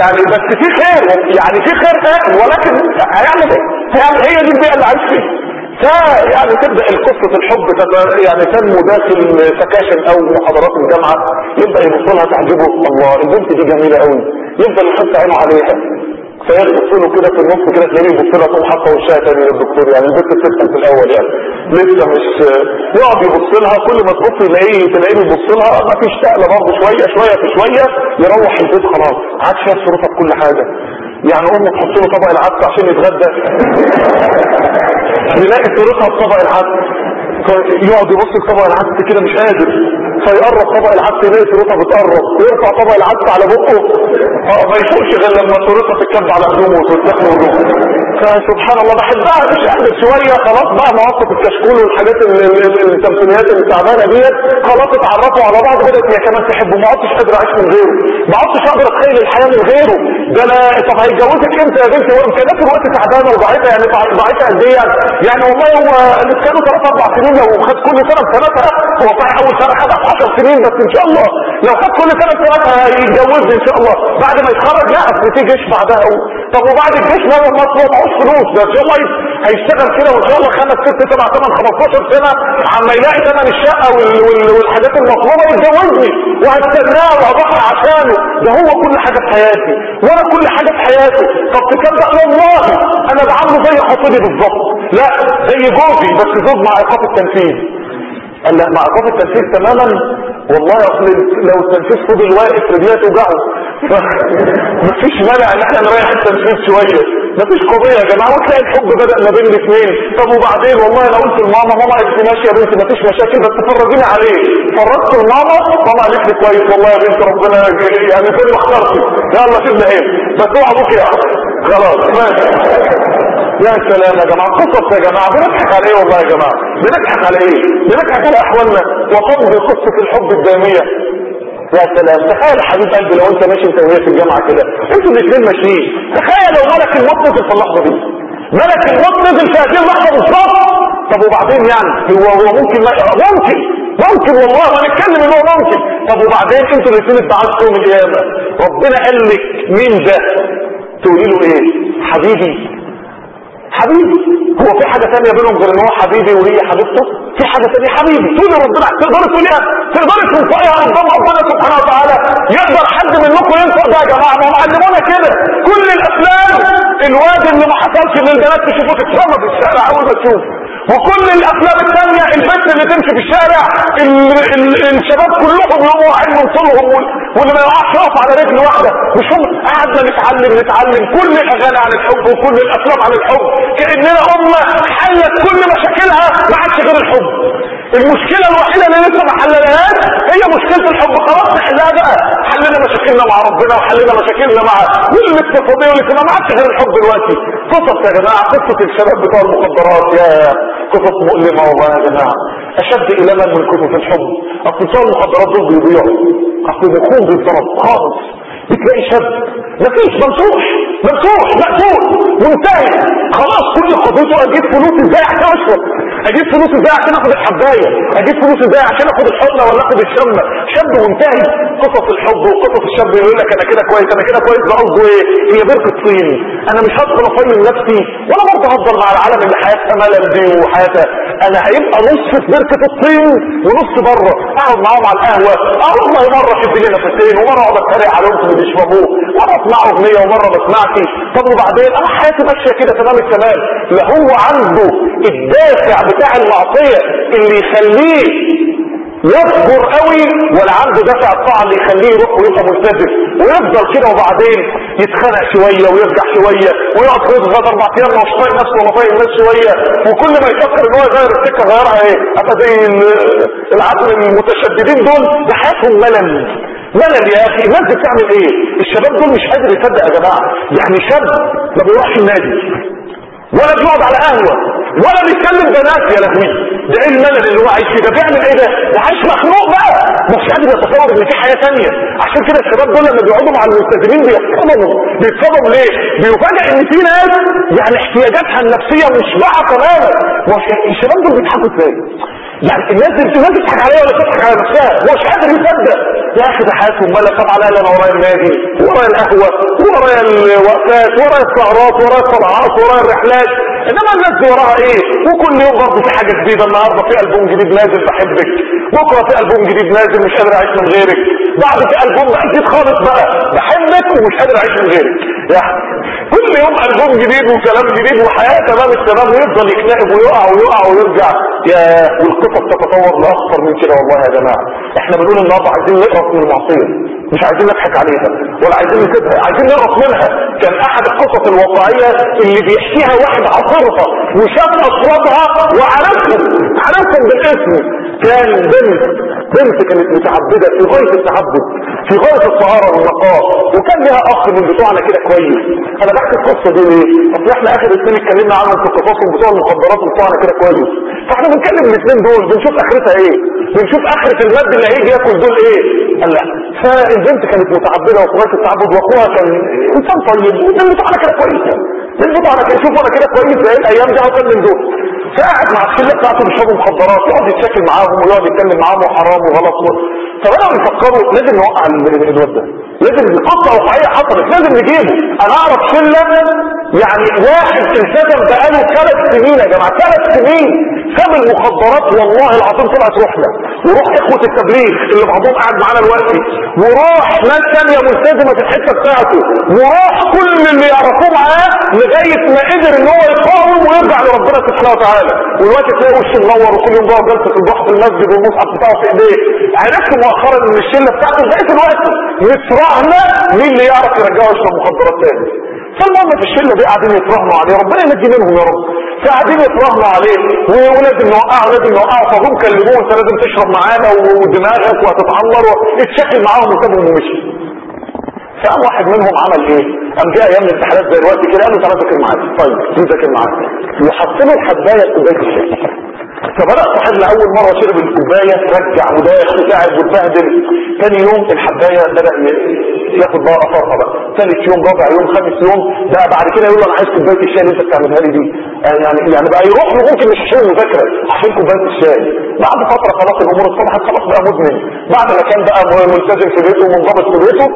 يعني بس في خير. يعني في خير قائم ولكن هيعمل إيه؟ هيعمل هي دي البيئة اللي عايش فيها. فيعني تبدأ القصة الحب يعني تنمو داخل سكاشن أو محاضرات الجامعة. يبدأ يبص لها تعجبه. الله البنت دي جميلة قوي يفضل يحط عينه عليها. فيبص له كده في النص كده تلاقيه يبص لها تقوم حاطه وشها تاني للدكتور يعني البنت بتفهم في الأول يعني. لسه مش يقعد يبص لها كل ما تبص يلاقيه تلاقيه بيبص لها ما فيش تقلة برضه شوية شوية في شوية يروح البيت خلاص. عاد شاف صورتها بكل حاجة. يعني أمه تحط له طبق العدس عشان يتغدى. يلاقي صورتها بطبق العدس. يقعد يبص لطبق العدس كده مش قادر. فيقرب طبق العدس يلاقي صورتها بتقرب. ويرفع طبق العدس على بقه. آه ما يفوقش غير لما صورتها تتكب على هدومه وتتسخن هدومه فسبحان الله بحبها مش قادر شوية خلاص بقى مواقف الكشكول والحاجات ال- ال- ال- التمثيليات التعبانه ديت خلاص اتعرفوا على بعض بدات هي كمان تحبه ما عدتش قادر اعيش من غيره. ما عدتش أقدر اتخيل الحياة من غيره. ده أنا طب هيتجوزك إمتى يا بنتي؟ هو امكانيات الوقت تعبانة وضعيفة يعني ضعيفه قد إيه يعني؟ يعني والله هو اللي كانوا ثلاث أربع سنين لو خد كل سنة بسنتها هو صحيح أول سنة خدها. 10 سنين بس إن شاء الله. لو خد كل سنة بسنتها هيتجوزني إن شاء الله. بعد ما يتخرج لا أصل في جيش بعدها. و... طب وبعد الجيش ما هو مصر معهوش فلوس. ده إن شاء الله هيشتغل كده وإن شاء الله خمس ست سبع ثمان 15 سنة. عما يلاقي ثمن الشقة وال... وال... والحاجات المطلوبة يتجوزني. وهستناه وهضحي عشانه. ده هو كل حاجة في حياتي. وأنا كل حاجة في حياتي. طب تصدق والله أنا بعامله زي خطيبي بالظبط. لا زي جوزي بس زوج مع ايقاف التنفيذ. قال لا مع ايقاف التنفيذ تماما والله اصل لو التنفيذ فضل واقف رجليه توجعه. مفيش مانع إن إحنا نريح التنفيذ شوية. مفيش قضية يا جماعة. وتلاقي الحب بدأ ما بين الاثنين. طب وبعدين؟ والله أنا قلت لماما ماما قالت لي ماشي يا بنتي مفيش مشاكل بس فرجيني عليه. فرجت لماما ماما قالت لي كويس والله يا بنتي ربنا يعني زي ما اخترتي يلا سيبنا إيه بس اوعى أبوك خلاص ماشي. يا سلام يا جماعة قصص يا جماعة بنضحك على إيه والله يا جماعة بنضحك على إيه بنضحك على احوالنا وتمضي قصة الحب الدامية. يا سلام تخيل حبيب قلبي لو أنت ماشي أنت وهي في الجامعة كده أنتوا الاثنين ماشيين تخيل لو ملك الموت نزل في اللحظة دي. ملك الموت نزل في هذه اللحظة بالظبط. طب وبعدين يعني هو هو ممكن ممكن ممكن والله هنتكلم إن هو ممكن. طب وبعدين أنتوا الاثنين اتبعتوا يوم القيامة. ربنا قال لك مين ده؟ تقولي له إيه؟ حبيبي حبيبي. هو في حاجة تانية بينهم غير ان هو حبيبي وهي حبيبته في حاجة تانية حبيبي. تقولي ربنا تقدري تقوليها. تقدري تنطقيها قدام ربنا سبحانه وتعالى يقدر حد منكم ينطق ده يا جماعة. ما هم علمونا كده. كل الافلام الواد اللي ما حصلش ان البنات تشوفه تترمى في الشارع أول ما تشوف وكل الافلام الثانية البنت اللي تمشي في الشارع ال ال الشباب كلهم يقوموا من طولهم وال- واللي ما يقعش يقف على رجل واحدة مش هم. قعدنا نتعلم نتعلم كل الأغاني عن الحب وكل الافلام عن الحب كأننا أمة حلت كل مشاكلها ما عادش غير الحب. المشكلة الوحيدة اللي لسه ما حلناهاش هي مشكلة الحب. خلاص نحلها بقى حلنا مشاكلنا مع ربنا وحلنا مشاكلنا مع والاقتصادية والاجتماع ما عادش غير الحب دلوقتي. قصص يا جماعة قصة الشباب بتوع المخدرات يا قصص مؤلمة والله يا جماعة. أشد الما من قصص الحب. اصل بتوع المخدرات دول بيضيعوا اصل بيكون بالضرب. خالص. بتلاقي شاب مفيش ممسوح ممسوح مقتول منتهي. خلاص. كل قضيته أجيب فلوس إزاي عشان أشرب؟ أجيب فلوس إزاي عشان اخد الحباية؟ أجيب فلوس إزاي عشان اخد الحضنة ولا اخد الشمة؟ شاب منتهي قصص الحب وقصص الشاب يقول لك أنا كده كويس أنا كده كويس ده قصده إيه؟ هي بركه طين أنا مش هدخل اقيم نفسي ولا برضه هفضل مع العالم اللي حياتها ملل دي وحياتها أنا هيبقى نص في بركة الطين ونص بره. أقعد معاهم على القهوة آه والله مرة شد لي نفسين ومرة أقعد أتريق عليهم في اللي بيشربوه مره أسمع أغنية ومرة ما طب وبعدين؟ أنا حياتي ماشية كده تمام التمام. لا هو عنده الدافع بتاع المعصية اللي يخليه يصبر قوي ولا عنده دافع الطاعة اللي يخليه يروح ويبقى ملتزم. ويفضل كده وبعدين يتخنق شوية ويرجع شوية ويقعد في غدا أربع أيام مش طايق نفسه ولا طايق الناس شوية. وكل ما يفكر إن هو يغير السكه غيرها إيه؟ أبقى زي ال- العقل المتشددين دول. ده حياتهم ملل. ملل يا أخي. الناس بتعمل إيه؟ الشباب دول مش قادر يصدق يا جماعة. يعني شاب ما بيروحش النادي. ولا بيقعد على قهوة ولا بيتكلم بنات يا لهوي. ده إيه الملل اللي هو عايش فيه؟ ده بيعمل إيه ده؟ ده عايش مخنوق بقى. مش قادر يتصور إن في حياة تانية. عشان كده الشباب دول لما بيقعدوا مع الملتزمين بيتصدموا بيتصدموا ليه؟ بيفاجئ إن في ناس يعني احتياجاتها النفسية مشبعة تماما. ما هو الشباب دول بيضحكوا إزاي؟ يعني الناس دي الناس بتضحك عليها ولا بتضحك على نفسها هو مش قادر يصدق. يا أخي ده حياتهم مالك طب على أنا ورايا النادي ورايا القهوة ورايا الوقفات ورايا السهرات ورايا الطلعات ورايا الرحلات. إنما الناس دي وراها إيه؟ وكل يوم برضه في حاجة جديدة النهارده في ألبوم جديد نازل بحبك. بكرة في ألبوم جديد نازل مش قادر أعيش من غيرك. بعد البوم بقى جديد خالص بقى. بحبك ومش قادر أعيش من غيرك. يعني كل يوم ألبوم جديد وكلام جديد وحياة تمام التمام ويفضل يكتئب ويقع ويقع ويرجع. يا. والقصص تتطور لأخطر من كده والله يا جماعة. إحنا بنقول النهارده عايزين نقرف من المعصيه مش عايزين نضحك عليها ولا عايزين نسيبها عايزين نقرف منها. كان أحد القصص الواقعيه اللي بيحكيها واحد عصرها وشاف أصواتها وعرفهم عرفهم بالاسم. كان بنت بنت كانت متعبدة في غاية التعبد. Óbvio في غايه الطهارة والنقاء وكان لها أخ من بتوعنا كده كويس أنا بحكي القصة دي ليه؟ أصل إحنا آخر اثنين اتكلمنا عنهم في قصصهم بتوع المخدرات بتوعنا كده كويس فإحنا بنتكلم الاثنين دول بنشوف آخرتها إيه؟ بنشوف آخرة المد اللي هيجي ياكل دول إيه؟ قال لا فالبنت كانت متعبدة وفي غايه التعبد وأخوها كان إنسان طيب ومن بتوعنا كده كويس يعني من بتوعنا شوف أنا كده كويس زي الأيام دي هكمل من دول فقعد مع الشله بتاعته بيشربوا مخدرات يقعد يتشكل معاهم ويقعد يتكلم معاهم وحرام وغلط. فبدأوا يفكروا لازم نوقع الواد ده لازم قصه واقعيه حصلت. لازم نجيبه أنا أعرف شلة يعني واحد التزم بقاله ثلاث سنين يا جماعة. ثلاث سنين ساب المخدرات. والله العظيم طلعت رحلة. وروح إخوة التبليغ اللي بعضهم قاعد معانا دلوقتي. وروح ناس ثانية ملتزمة في الحتة بتاعته. وروح كل اللي يعرفوه معاه لغاية ما قدر إن هو يقاوم ويرجع لربنا سبحانه وتعالى. والوقت تلاقي وشه منور وكل يوم بقى جلسة الضحى في المسجد والمصحف بتاعه في إيديه. عرفت مؤخرا إن الشلة بتاعته لغايه دلوقتي متراهنه مين اللي يعرف يرجعه يشرب مخدرات تاني فالمهم في الشله دي قاعدين يتراهنوا عليه. ربنا ينجي منهم يا رب. فقاعدين يتراهنوا عليه ولازم نوقعه لازم نوقعه فهم كلموه أنت لازم تشرب معانا ودماغك وهتتعمر اتشكل معاهم وسابهم ومشي فقام واحد منهم عمل إيه؟ قام جه أيام الامتحانات زي الوقت كده قال له تعالى ذاكر معايا طيب ذاكر معايا وحط له الحباية في كوبايه فبدا صاحبنا أول مرة شرب الكوبايه رجع وداخل وقاعد واتبهدل ثاني يوم الحباية بدأ ي- ياخد بقى اثرها بقى. ثالث يوم رابع يوم خامس يوم بقى بعد كده يقول له أنا عايز كوباية الشاي اللي أنت بتعملها لي دي. آه يعني يعني بقى يروح له ممكن مش عشان مذاكره عشان كوباية الشاي. بعد فترة خلاص الأمور اتصلحت خلاص بقى مدمن بعد ما كان بقى ملتزم في بيته ومنضبط في بيته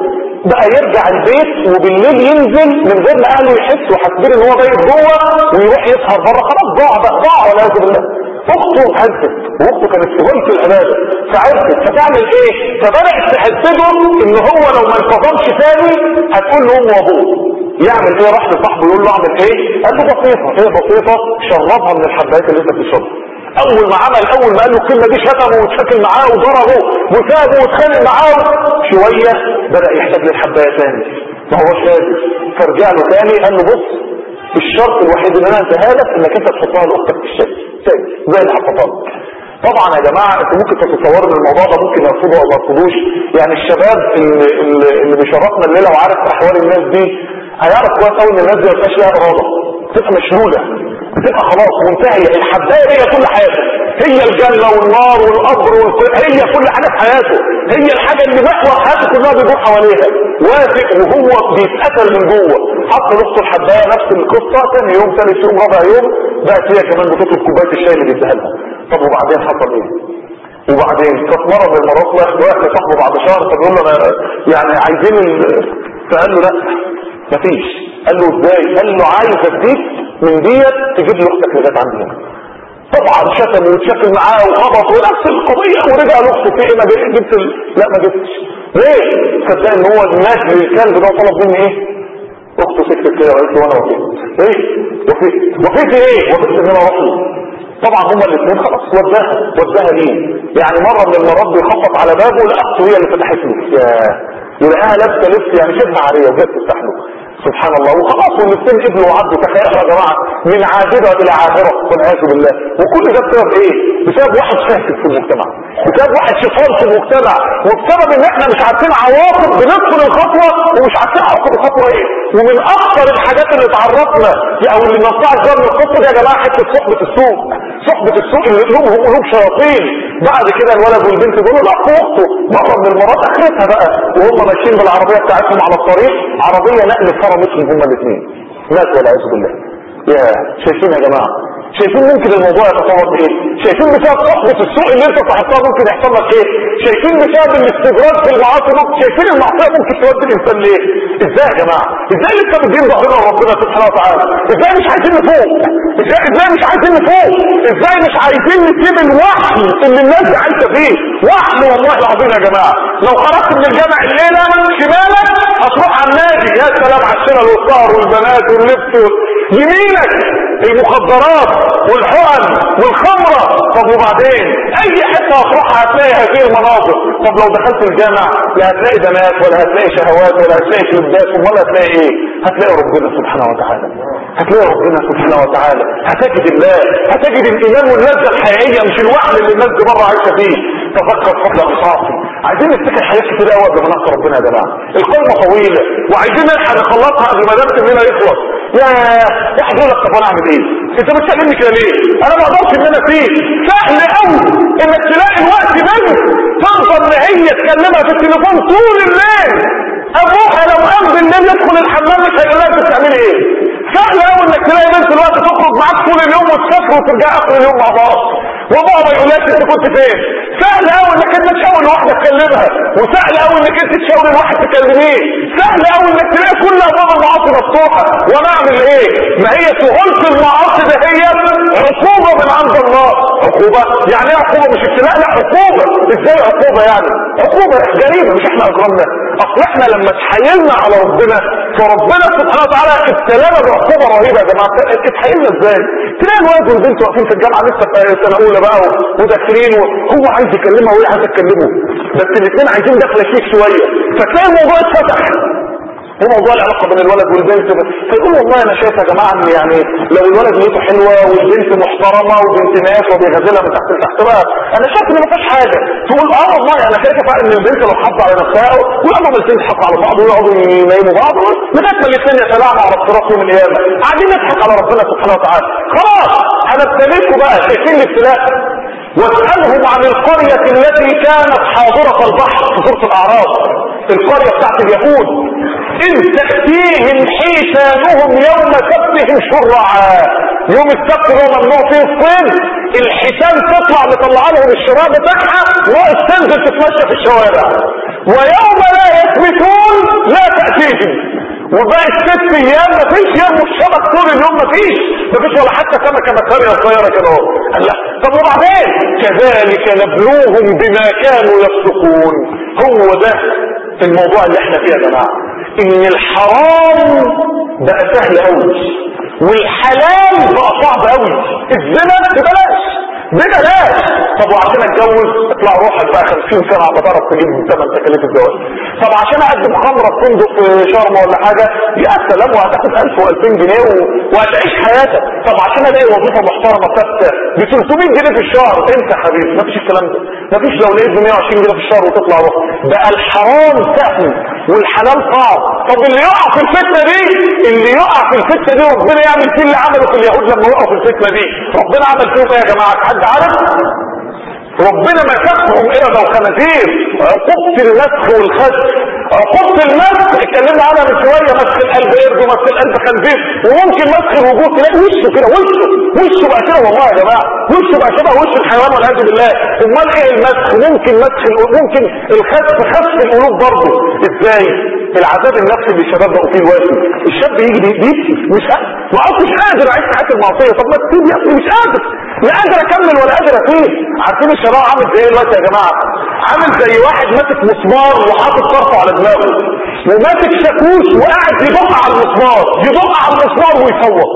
بقى يرجع البيت وبالليل ينزل من غير ما أهله يحسوا حاسبين إن هو بايت جوه ويروح يسهر بره. خلاص ضاع بقى ضاع والعياذ بالله. أخته عرفت وأخته كانت في غلط العبادة. فعرفت فتعمل إيه؟ فبدأت تحسده إن هو لو ما انتظمش تاني هتقول له امه وابوه يعمل إيه؟ راح لصاحبه يقول له أعمل إيه؟ قال له بسيطة إيه بسيطة شربها من الحبايات اللي انت بتشربها. أول ما عمل أول ما قال له الكلمة دي شتمه واتشكل معاه وضربه وسابه واتخانق معاه شوية بدأ يحتاج للحباية تاني. ما هوش قادر فرجع له تاني قال له بص الشرط الوحيد اللي أنا اديها لك إنك أنت تحطها لأختك في الشاي زي لك. طبعا يا جماعة أنتوا ممكن تتصوروا إن الموضوع ده ممكن يرفضوا أو ما يرفضوش. يعني الشباب اللي, اللي, بيشرفنا الليلة وعارف أحوال الناس دي هيعرف كويس قوي إن الناس دي ما لها إرادة بتبقى مشلوله بتبقى خلاص منتهية الحبايه هي كل حياته هي الجنة والنار والقبر هي كل حاجة في حياته. هي الحاجة اللي محور حياته كلها بيدور حواليها. واثق وهو بيتقتل من جوه. حط نص الحباية نفس القصة ثاني يوم ثالث يوم رابع يوم بقت هي كمان بتطلب كوبايه الشاي اللي بيديها لها. طب وبعدين حصل إيه؟ وبعدين كانت مرة من المرات واحد واقف لصاحبه بعد شهر فبيقول له يعني عايزين ال... فقال له لا مفيش. قال له إزاي؟ قال له عايز أديك من ديت تجيب لي أختك لغايه عندي هنا. طبعا شتم واتشكل معاه وخبط ونفس القضية. ورجع لأخته في إيه؟ ما جبت ال... لا ما جبتش. ليه؟ صدق إن هو الناس للكلب ده طلب مني إيه؟ أخته سكتت كده وقالت له وأنا وفيت. إيه؟ وفيت. وفيت إيه؟ وفيت ان أنا له طبعا هما الاثنين خلاص. وداها. وداها مين يعني مرة من المرات بيخبط على بابه لأخته هي اللي فتحت له. يا يلاقيها لابسة لبس يعني شبه عاريه وجت تفتح له. سبحان الله. وخلاص والاثنين قبلوا وعدوا تخيلوا يا جماعة من عابره إلى عابره والعياذ بالله. وكل ده بسبب إيه؟ بسبب واحد فاسد في المجتمع. بسبب واحد شيطان في المجتمع. وبسبب إن إحنا مش عارفين عواقب بندخل الخطوة ومش عارفين عواقب الخطوة إيه. ومن أكثر الحاجات اللي اتعرفنا أو اللي نطلع إزاي من الخطوه دي يا جماعة حتة صحبة السوق. صحبة السوق اللي قلوبهم قلوب شياطين. بعد كده الولد والبنت بيقولوا لا اخته مرة من المرات أخرتها بقى وهم ماشيين بالعربية بتاعتهم على الطريق. عربية نقل فرمتهم هما الاثنين. ماتوا والعياذ بالله. يا شايفين يا جماعة؟ شايفين ممكن الموضوع يتطور بإيه؟ شايفين بسبب صحبة السوق اللي أنت صاحبتها ممكن يحصل لك إيه؟ شايفين بسبب الاستدراج في المعاصي ممكن شايفين المعصية ممكن تودي الإنسان ليه إزاي يا جماعة؟ إزاي لسه بتدين ظهرنا لربنا سبحانه وتعالى؟ إزاي مش عايزين نفوق؟ إزاي إزاي مش عايزين نفوق؟ إزاي مش عايزين نسيب الوحي اللي الناس دي عايشه فيه؟ وحي والله العظيم يا جماعة. لو خرجت من الجامع الليلة شمالك الشلل والسهر والبنات واللبس يمينك المخدرات والحقن والخمرة. طب وبعدين؟ أي حتة هتروحها هتلاقي هذه المناظر. طب لو دخلت الجامع لا هتلاقي بنات ولا هتلاقي شهوات ولا هتلاقي كلبات امال هتلاقي إيه؟ هتلاقي ربنا سبحانه وتعالى. هتلاقي ربنا سبحانه وتعالى. هتجد الله. هتجد الإيمان واللذة الحقيقية مش الوهم اللي الناس دي بره عايشة فيه. تفكر فضل اقصاصي عايزين نفتكر حاجات كتير قوي قبل ما نذكر ربنا يا جماعة. القمه طويلة. وعايزين نلحق نخلصها قبل ما درس مننا يخلص يا واحد يقول لك طب أنا أعمل إيه؟ انت بتكلمني كده ليه؟ أنا ما أقدرش ان أنا فيه. سهل قوي انك تلاقي الوقت بنت ترضى ان هي تكلمها في التليفون طول الليل. ابوها لو قام بالليل يدخل الحمام مش هيقول لها انت إيه سهل قوي إنك تلاقي بنت الوقت تخرج معاك طول اليوم وتسافر وترجع آخر اليوم مع بعض. وابوها ما يقولهاش أنت كنت فين. سهل قوي إنك أنت تشاور واحدة تكلمها. وسهل قوي إنك أنت تشاور واحد تكلميه. سهل قوي إنك تلاقي كل ابواب المعاصي مفتوحة. وأنا اعمل إيه؟ ما هي سهولة المعاصي ده هي عقوبة من عند الله. عقوبة؟ يعني إيه عقوبة؟ مش ابتلاء لا عقوبة. إزاي عقوبة يعني؟ عقوبة جريمه مش إحنا اجرمنا اصل إحنا لما اتحايلنا على ربنا فربنا سبحانه وتعالى ابتلانا بعقوبه رهيبة يا جماعة. اتحايلنا إزاي؟ تلاقي الواد والبنت واقفين في الجامعة لسه في سنة أولى بقى وداخلين هو عايز يكلمها وهي عايزة تكلمه. بس الاثنين عايزين دخله شيك شوية. فتلاقي الموضوع اتفتح. هو موضوع العلاقه بين الولد والبنت فيقول والله أنا شايف يا جماعة إن يعني لو الولد نيته حلوة والبنت محترمة وبنت ناس وبيغزلها من تحت لتحت أنا شايف إن ما فيش حاجة. تقول آه والله أنا شايف فعلا إن البنت لو حافظه على نفسها ويقعدوا الاثنين يضحكوا على بعض ويقعدوا ينيموا بعض لغاية ما الاثنين يتلاعبوا على الصراط يوم القيامة. قاعدين نضحك على ربنا سبحانه وتعالى. خلاص أنا ابتليتكم بقى شايفين الابتلاء واسألهم عن القرية التي كانت حاضرة البحر في سورة الأعراف. القرية بتاعت اليهود. إذ تأتيهم حيتانهم يوم سبتهم شرعا. يوم السبت اللي هو ممنوع فيه الصيد الحيتان تطلع مطلعه لهم الشراب بتاعها وتنزل تتمشى في الشوارع. ويوم لا يثبتون لا تأتيهم. وبقى الست أيام مفيش يوم الشبك طول اليوم مفيش. مفيش ولا حتى سمكه مكاريه صغيرة كده أهو. قال لا. طب وبعدين؟ كذلك نبلوهم بما كانوا يفسقون. هو ده الموضوع اللي إحنا فيه يا جماعة. إن الحرام بقى سهل قوي والحلال بقى صعب قوي الزنا ببلاش. ببلاش طب وعشان اتجوز؟ اطلع روحك بقى 50 سنة على تعرف تجيب ثمن تكاليف الجواز طب عشان اقدم خمرة في فندق في شرم ولا حاجة؟ يا سلام وهتاخد 1000 و2000 جنيه. وهتعيش حياتك. طب عشان الاقي وظيفة محترمة ثابتة ب 300 جنيه في الشهر. انت يا حبيبي؟ مفيش الكلام ده. مفيش لو لقيت ب 120 جنيه في الشهر وتطلع روح بقى الحرام سهل. والحلال صعب طب اللي يقع في الفتنة دي اللي يقع في الفتنة دي ربنا يعمل فيه اللي عمله في اليهود لما وقعوا في الفتنة دي. ربنا عمل فيهم إيه يا جماعة؟ حد عارف؟ ربنا مسخهم قردة وخنازير عقوبة المسخ والخسف عقوبة المسخ اتكلمنا عنها من شوية مسخ القلب قرد ومسخ القلب خنزير وممكن مسخ الوجود تلاقي وشه كده وشه وشه بقى كده والله يا جماعة. وشه بقى شبه وش الحيوان والعياذ بالله. أمال إيه المسخ؟ ممكن مسخ ممكن الخسف خسف القلوب برضه. إزاي؟ العذاب النفسي اللي الشباب بقوا فيه دلوقتي. الشاب يجي بيبكي مش قادر ما قادر اعيش حياة المعصية. طب ما تسيب يا مش قادر. لا قادر أكمل ولا قادر اسيب عارفين الشباب عامل زي إيه دلوقتي يا جماعة؟ عامل زي واحد ماسك مسمار وحاطط طرفه على دماغه وماسك شاكوش وقاعد يدق على المسمار يدق على المسمار ويصوت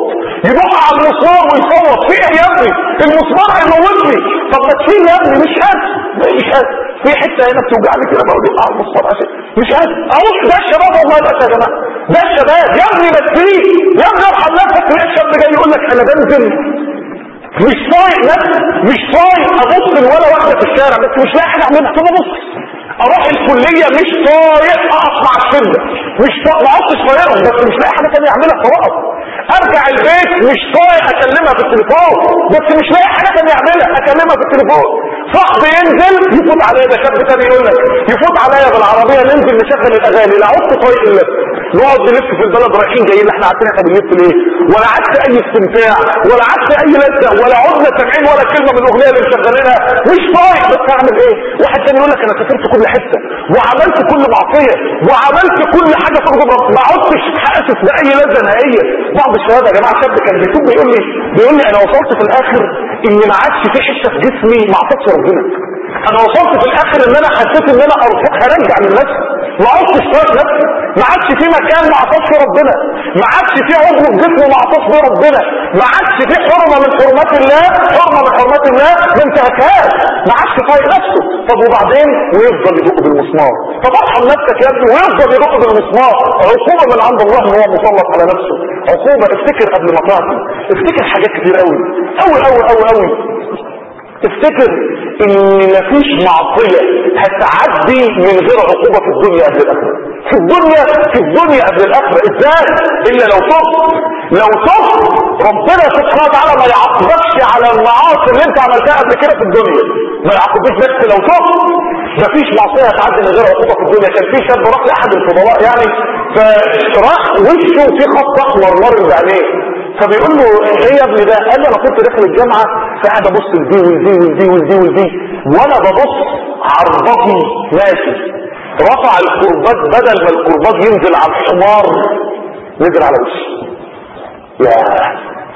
يدق على المسمار ويصوت. في إيه يا ابني؟ المسمار هيموتني. طب ما تشيل يا ابني مش قادر مش قادر في حتة هنا بتوجعني كده بقول على المسمار عشان. مش قادر أهو ده الشباب والله ده يا جماعة. ده الشباب. يا ابني ما تسيب يا ابني ارحم نفسك تلاقي الشاب جاي يقول لك أنا بنزل. مش طايق نفسي مش طايق أبص لولا واحدة في الشارع بس مش لاقي حاجة اعملها ثم أبص. أروح الكلية مش طايق اقف مع الشده مش طايق ما عدتش طايقهم بس مش لاقي حاجة ثانية أعملها فوقف أرجع البيت مش طايق أكلمها في التليفون بس مش لاقي حاجة تانية أعملها أكلمها في التليفون. صاحبي ينزل يفوت عليا ده شاب تاني يقول لك يفوت عليا بالعربية ننزل نشغل الأغاني لا عدت طايق نقعد نلف في البلد رايحين جايين إحنا عارفين إحنا بنلف ليه؟ ولا عدت أي استمتاع ولا عدت أي لذة ولا عدنا سامعين ولا كلمة من الأغنية اللي مشغلينها. مش طايق بس أعمل إيه؟ واحد تاني يقول لك أنا سافرت كل حتة وعملت كل معصية وعملت كل حاجة تغضب ربنا ما عدتش حاسس بأي لذة نهائية. بعض الشباب يا جماعة شاب كان بيتوب بيقول لي بيقول لي أنا وصلت في الآخر ان ما عادش في حتة في جسمي ما عطتش ربنا. أنا وصلت في الآخر إن أنا حسيت إن أنا أرفع هرجع من نفسي ما عدتش طايق نفسي ما عادش في مكان ما عطاش ربنا. ما عادش في عضو في جسمه ما عطاش فيه ربنا. ما عادش في حرمة من حرمات الله حرمة من حرمات الله ما انتهكهاش ما عادش طايق نفسه. طب وبعدين؟ ويفضل يدق بالمسمار. طب ارحم نفسك يا ابني. ويفضل يدق بالمسمار. عقوبة من عند الله إن هو مسلط على نفسه. عقوبة افتكر قبل ما تعطي. افتكر حاجات كتير قوي قوي قوي قوي قوي تفتكر إن مفيش معصية هتعدي من غير عقوبة في الدنيا قبل الأخرة. في الدنيا في الدنيا قبل الآخرة. إزاي؟ إلا لو تبت. لو تبت ربنا سبحانه وتعالى ما يعاقبكش على المعاصي اللي أنت عملتها قبل كده في الدنيا. ما يعاقبكش بس لو تبت. مفيش معصية هتعدي من غير عقوبة في الدنيا. كان في شاب راح لأحد الفضلاء يعني فراح وشه في خط أحمر مر بعينيه فبيقول له إيه يا ابني ده؟ قال له أنا كنت داخل الجامعة فقاعد أبص لدي ولدي ولدي ولدي ولدي وأنا ببص عربتي ماشي. رفع الكربات بدل ما الكربات ينزل على الحمار نزل على وشي. يا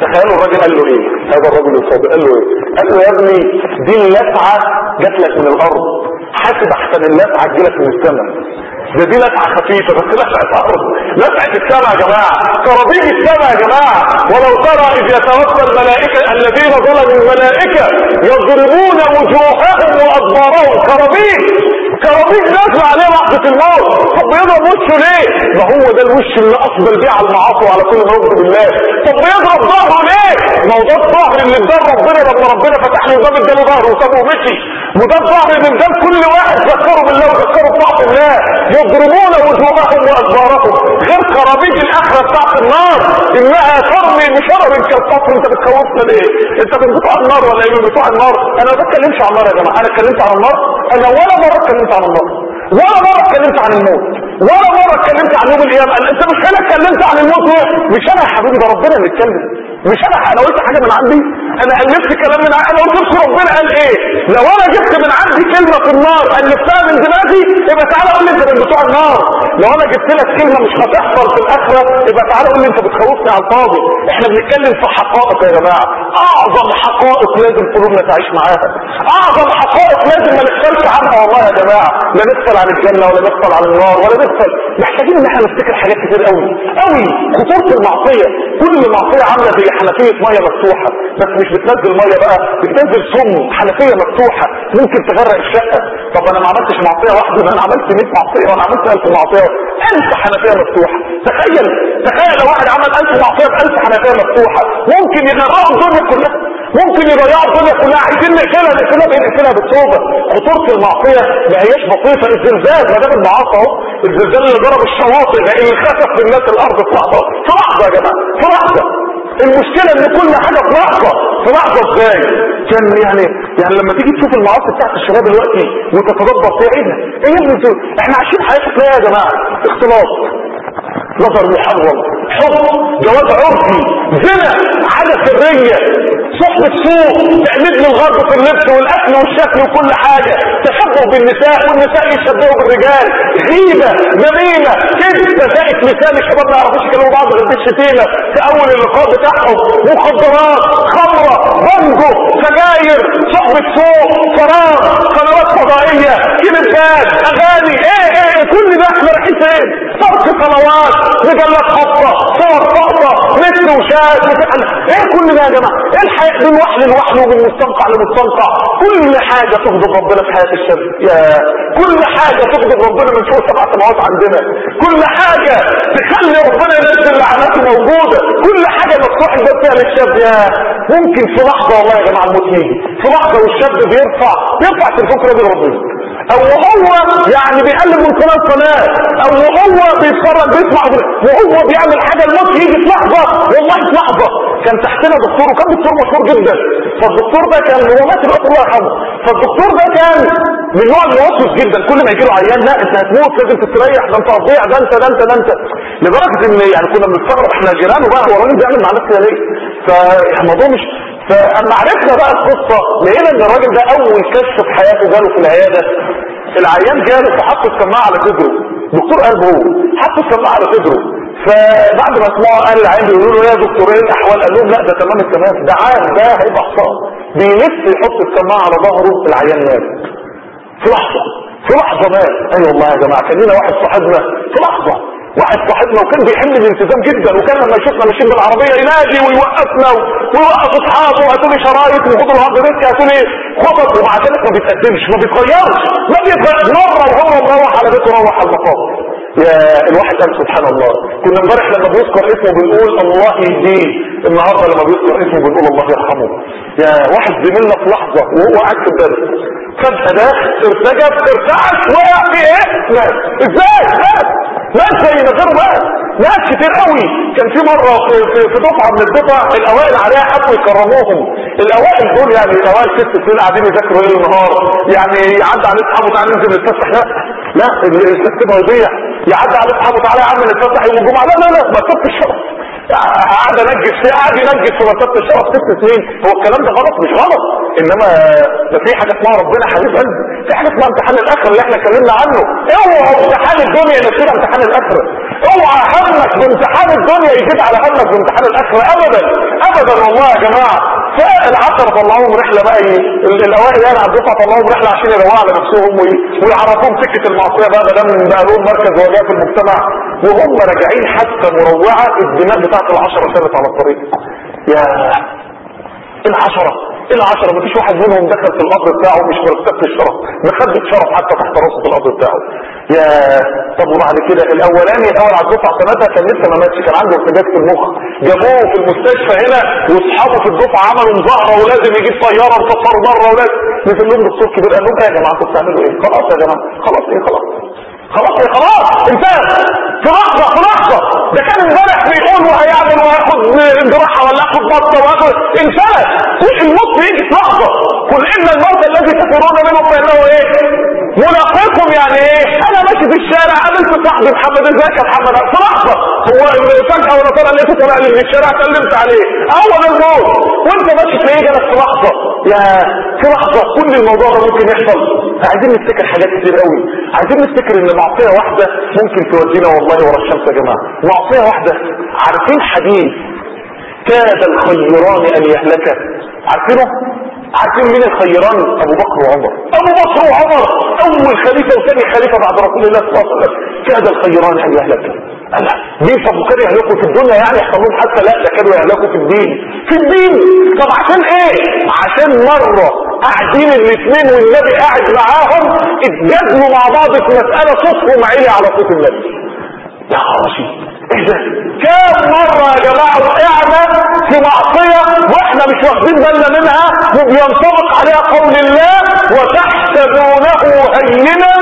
تخيلوا الراجل قال له إيه؟ هذا الرجل الصادق قال له إيه؟ قال له يا ابني دي اللسعه جات لك من الأرض. حاسب أحسن اللسعه تجيلك من السماء. ده دي لسعة خفيفة بس لسعة أرض لسعة السماء يا جماعة كرابيج السماء يا جماعة. ولو ترى إذ يتوفى الملائكة الذين ظلموا الملائكة يضربون وجوههم وأدبارهم. كرابيج كرابيج نازل عليه لحظة الموت. طب بيضرب وشه ليه؟ ما هو ده الوش اللي أقبل بيه على المعاصي وعلى كل ما يغضب بالله. طب بيضرب ظهره ليه؟ ما هو ده الظهر اللي اداه ربنا. لما ربنا فتح له الباب اداله ظهره وسابه ومشي وده الظهر اللي اداه كل واحد ذكره بالله وذكره بطاعة الله. يضربون وجوههم وأدبارهم. غير كرابيج الاخره بتاعت النار. إنها ترمي بشرر كالقصر انت بتخوفنا ليه؟ انت بتوع النار ولا إيه من النار؟ أنا ما بتكلمش عن النار يا جماعة. أنا اتكلمت عن النار. أنا ولا مرة اتكلمت عن النار. ولا مرة اتكلمت عن الموت. ولا مرة اتكلمت عن يوم القيامة. أنت مش أنا اتكلمت عن الموت مش أنا يا حبيبي ده ربنا اللي اتكلم. مش أنا أنا قلت حاجة من عندي. أنا الفت كلام من أنا قلت لكم ربنا قال إيه؟ لو أنا جبت من عندي كلمة في النار الفتها من دماغي يبقى تعالى قول لي أنت من بتوع النار. لو أنا جبت لك كلمة مش هتحصل في الآخرة يبقى تعالى قول لي أنت بتخوفني على الفاضي. إحنا بنتكلم في حقائق يا جماعة. أعظم حقائق لازم قلوبنا تعيش معاها. أعظم حقائق لازم ما نغفلش عنها والله يا جماعة. لا نغفل عن الجنة ولا نغفل عن النار ولا نغفل محتاجين إن إحنا نفتكر حاجات كتير قوي. قوي خطورة المعصية. كل معصية عاملة زي حنفية مية مفتوحة. بس مش بتنزل مية بقى بتنزل سم حنفية مفتوحة. ممكن تغرق الشقة. طب أنا ما عملتش معصيه واحدة أنا عملت 100 معصيه وأنا عملت 1000 معصيه 1000 حنفية مفتوحة. تخيل تخيل لو واحد عمل 1000 معصيه ب 1000 حنفية مفتوحة. ممكن يغرقوا الدنيا كلها. ممكن يضيعوا الدنيا كلها. عايزين نقفلها نقفلها بنقفلها بالتوبه خطورة المعصيه ما هياش بسيطة. الزلزال ما دام المعاصي أهو. الزلزال اللي ضرب الشواطئ ده اللي خسف بالناس الأرض في لحظه في لحظه يا جماعة. في لحظه المشكلة إن كل حاجة في لحظة. في لحظة إزاي؟ كان يعني يعني لما تيجي تشوف المعاصي بتاعت الشباب دلوقتي وتتدبر فيها إيه؟ ده إيه إحنا عايشين حياة شكلها يا جماعة. اختلاط. نظر محرم. حب جواز عرفي زنا عادة سرية. صحبة سوء تقليد للغرب في اللبس والأكل والشكل وكل حاجة. تشبه بالنساء والنساء يشبهوا بالرجال. غيبة نميمة كذب. تزايد لسان الشباب ما يعرفوش يكلموا بعض غير بالشتيمة في أول اللقاء بتاعهم مخدرات خمرة بنجو سجاير صحبة سوء فراغ قنوات فضائية كليبات أغاني. إيه إيه إيه كل ده إحنا رايحين فين؟ فرق قنوات. مجلات خاصة صور خاصة نت وشات وفعل إيه كل ده يا جماعة؟ إيه الحياة؟ من وحل لوحل ومن مستنقع لمستنقع. كل حاجة تغضب ربنا في حياة الشاب يا. كل حاجة تغضب ربنا من فوق سبع سماوات عندنا. كل حاجة تخلي ربنا ينزل لعناته موجودة. كل حاجة مفتوح الباب فيها للشاب يا. ممكن في لحظة والله يا جماعة الموت يجي في لحظة والشاب بيرفع بيرفع تليفون راجل ربنا. أو هو يعني بيقلب من قناة قناة أو هو بيتفرج بيسمع وهو بيعمل حاجة الموت يجي في لحظة والله في لحظة كان تحتنا دكتور وكان دكتور مشهور جدا. فالدكتور ده كان هو مات الوقت الله يرحمه. فالدكتور ده كان من نوع الموسوس جدا. كل ما يجي له عيان لا أنت هتموت لازم تستريح ده أنت هتضيع ده أنت ده أنت ده أنت. لدرجة إن يعني كنا بنستغرب إحنا جيرانه بقى هو الراجل بيعمل نفسه ليه فالموضوع مش فأما عرفنا بقى القصة لقينا إن الراجل ده أول كشف في حياته جاله في العيادة. العيان جاله فحط السماعة على صدره. دكتور قلب هو حط السماعة على صدره. فبعد ما سمعوا قال العيان بيقولوا له يا دكتور إيه الأحوال؟ قال لهم لا ده تمام التمام. ده عاد ده هيبقى حصان بيلف يحط السماعة على ظهره العيان مات. في لحظة في لحظة مات. أي والله يا جماعة كان واحد صاحبنا في لحظة. واحد صاحبنا وكان بيحب الالتزام جدا وكان لما يشوفنا ماشيين بالعربية ينادي ويوقفنا ويوقف أصحابه هاتوا لي شرايط وخدوا ديسك هاتوا لي خطط ومع ذلك ما بيتقدمش ما بيتغيرش ما بيتغيرش. مره وهو مروح على بيته روح على المقام. يا الواحد قال سبحان الله. كنا امبارح لما بيذكر اسمه بنقول الله يهديه النهارده لما بيذكر اسمه بنقول الله يرحمه. يا واحد زميلنا في لحظة وهو قاعد في الدرس فجأة ده ارتجف ارتعش وقع في إيه؟ إزاي؟ ناس زي نظره بقى ناس كتير قوي. كان في مرة في, دفعة من الدفع الأوائل عليها حبوا يكرموهم. الأوائل دول يعني الاوائل ست سنين قاعدين يذاكروا ليل ونهار. يعني يعدي على اصحابه تعالى ننزل نتفسح لا لا ال system هيضيع يعدي على اصحابه تعالى يا عم نتفسح يوم الجمعة. لا لا لا ما الشرف قاعد انجز فيه قاعد ينجز في الشرف ست سنين. هو الكلام ده غلط مش غلط. إنما ده في حاجة اسمها ربنا حبيب قلبي. في حاجة اسمها امتحان الاخره اللي إحنا اتكلمنا عنه. اوعى امتحان الدنيا ينسينا امتحان الاخره اوعى همك بامتحان الدنيا يزيد على همك بامتحان الاخره ابدا. ابدا والله يا جماعة. فالعشرة طلعوهم رحلة بقى الأوائل يعني على الدفعة طلعوهم رحلة عشان يروقوا على نفسهم ويعرفوهم سكة المعصية بقى ما دام بقى لهم مركز وجاه في المجتمع. وهم راجعين حتى مروعة الدماغ بتاعت العشرة سابت على الطريق. يا العشرة العشرة مفيش واحد منهم دخل في القبر بتاعه مش مرتبة الشرف. مخدة شرف حتى تحت راسه في القبر بتاعه. يا طب وبعد كده الأولاني الأول على الدفعة سنتها كان لسه ما ماتش كان عنده ارتجاج في المخ. جابوه في المستشفى هنا واصحابه في الدفعة عملوا مظاهرة ولازم يجيب طيارة مسفروا بره ولازم. نزل لهم دكتور كبير قال لهم إيه يا جماعة أنتوا بتعملوا إيه؟ خلاص يا جماعة خلاص إيه خلاص. خلاص خلاص انتهى في لحظة في لحظة ده كان امبارح بيقول وهيعمل وهياخد جراحة ولا ياخد بطة وهياخد انتهى الموت بيجي في لحظة. قل إن الموت الذي تفرون منه فإنه إيه؟ ملاقيكم يعني إيه؟ أنا ماشي في الشارع قابلت صاحبي محمد. إزيك يا محمد؟ في لحظة. هو فجأة وأنا طالع لقيته طالع لي من الشارع سلمت عليه. أول الموت. وأنت ماشي تلاقيه جالك في لحظة. يا في لحظة. كل الموضوع ده ممكن يحصل. عايزين نفتكر حاجات كتير قوي. عايزين نفتكر إن معصية واحدة ممكن تودينا والله ورا الشمس يا جماعة. معصية واحدة. عارفين حديث؟ كاد الخيران أن يهلك. عارفينه؟ عارفين مين الخيران أبو بكر وعمر. أبو بكر وعمر أول خليفة وثاني خليفة بعد رسول الله صلى الله عليه وسلم. كاد الخيران أن يهلك ألا مين طب كانوا يهلكوا في الدنيا يعني يحصل لهم حتى لا ده كانوا يهلكوا في الدين. في الدين! طب عشان إيه؟ عشان مرة قاعدين الاثنين والنبي قاعد معاهم اتجادلوا مع بعض في مسألة صوتهم عالي على صوت النبي. يا خراشي ده كام مرة يا جماعة وقعنا في معصية وإحنا مش واخدين بالنا منها وبينطبق عليها قول الله وتحسبونه هينا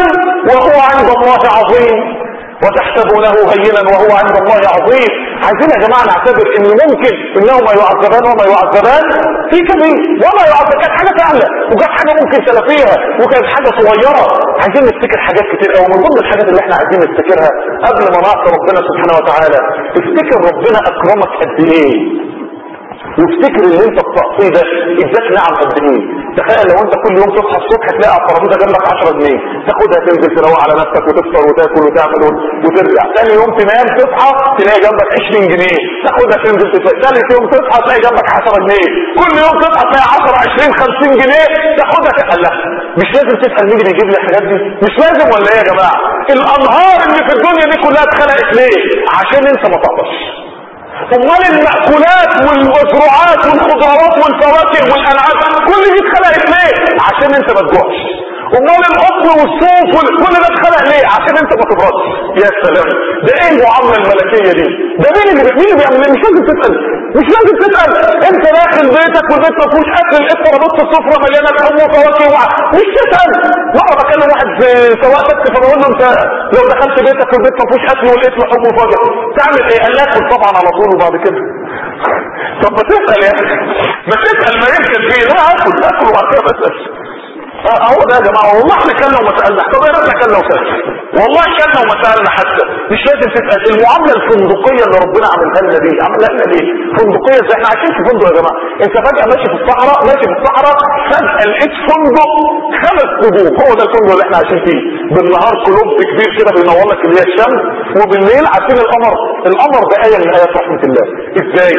وهو عند الله عظيم. وتحسبونه هينا وهو عند الله عظيم. عايزين يا جماعة نعتبر إن ممكن انهما يعذبان وما يعذبان؟ في كبير وما يعذب؟ كانت حاجة سهلة. وكانت حاجة ممكن سلفيها وكانت حاجة صغيرة. عايزين نفتكر حاجات كتير قوي من ضمن الحاجات اللي إحنا عايزين نفتكرها قبل ما نعصي ربنا سبحانه وتعالى افتكر ربنا أكرمك قد إيه؟ وافتكر اللي أنت بتعطيه ده اداك نعم قد إيه؟ تخيل لو انت كل يوم تصحى الصبح تلاقي على الترابيزه جنبك 10 جنيه. تاخدها تنزل تروق على نفسك وتفطر وتاكل وتعمل وترجع. ثاني يوم تنام تصحى تلاقي جنبك 20 جنيه. تاخدها تنزل ثالث يوم تصحى تلاقي جنبك 10 جنيه. كل يوم تصحى تلاقي 10 20 50 جنيه. تاخدها تقلها مش لازم تسأل مين اللي يجيب لي الحاجات دي. مش لازم ولا إيه يا جماعة؟ الأنهار اللي في الدنيا دي كلها اتخلقت ليه؟ عشان انت ما تعطش امال المأكولات والمزروعات والخضروات والفواكه والأنعام؟ كل دي اتخلقت ليه؟ عشان انت ما تجوعش. امال القطن والصوف كل ده اتخلق ليه؟ عشان انت ما تبردش يا سلام. ده إيه المعاملة الملكية دي؟ ده مين اللي مين اللي بيعمل مش لازم تسأل. مش لازم تسأل. انت داخل بيتك والبيت ما فيهوش أكل لقيت ترابيزه السفره مليانة لحوم وفواكه. مش تسأل. مره بكلم واحد في سواق تاكسي فبقول له انت لو دخلت بيتك والبيت ما فيهوش أكل ولقيت لحوم وفواكه تعمل إيه؟ قال اكل طبعا على طول وبعد كده. طب ما تسأل يا أخي. ما تسأل ما يمكن فيه. لا اكل اكل وبعد كده بسال آه هو ده يا جماعة والله إحنا كلنا وما سالنا طب إيه رايك كلنا وسالنا والله كلنا وما سالنا حتى. مش لازم تسال المعاملة الفندقية اللي ربنا عملها لنا دي عملها لنا ليه فندقية إزاي إحنا عايشين في فندق يا جماعة. أنت فجأة ماشي في الصحراء ماشي في الصحراء فجاه لقيت فندق خمس نجوم هو ده الفندق اللي إحنا عايشين فيه. بالنهار كلوب كبير كده بينور لك اللي هي الشمس وبالليل عارفين القمر. القمر ده إيه من آيات رحمة الله. إزاي؟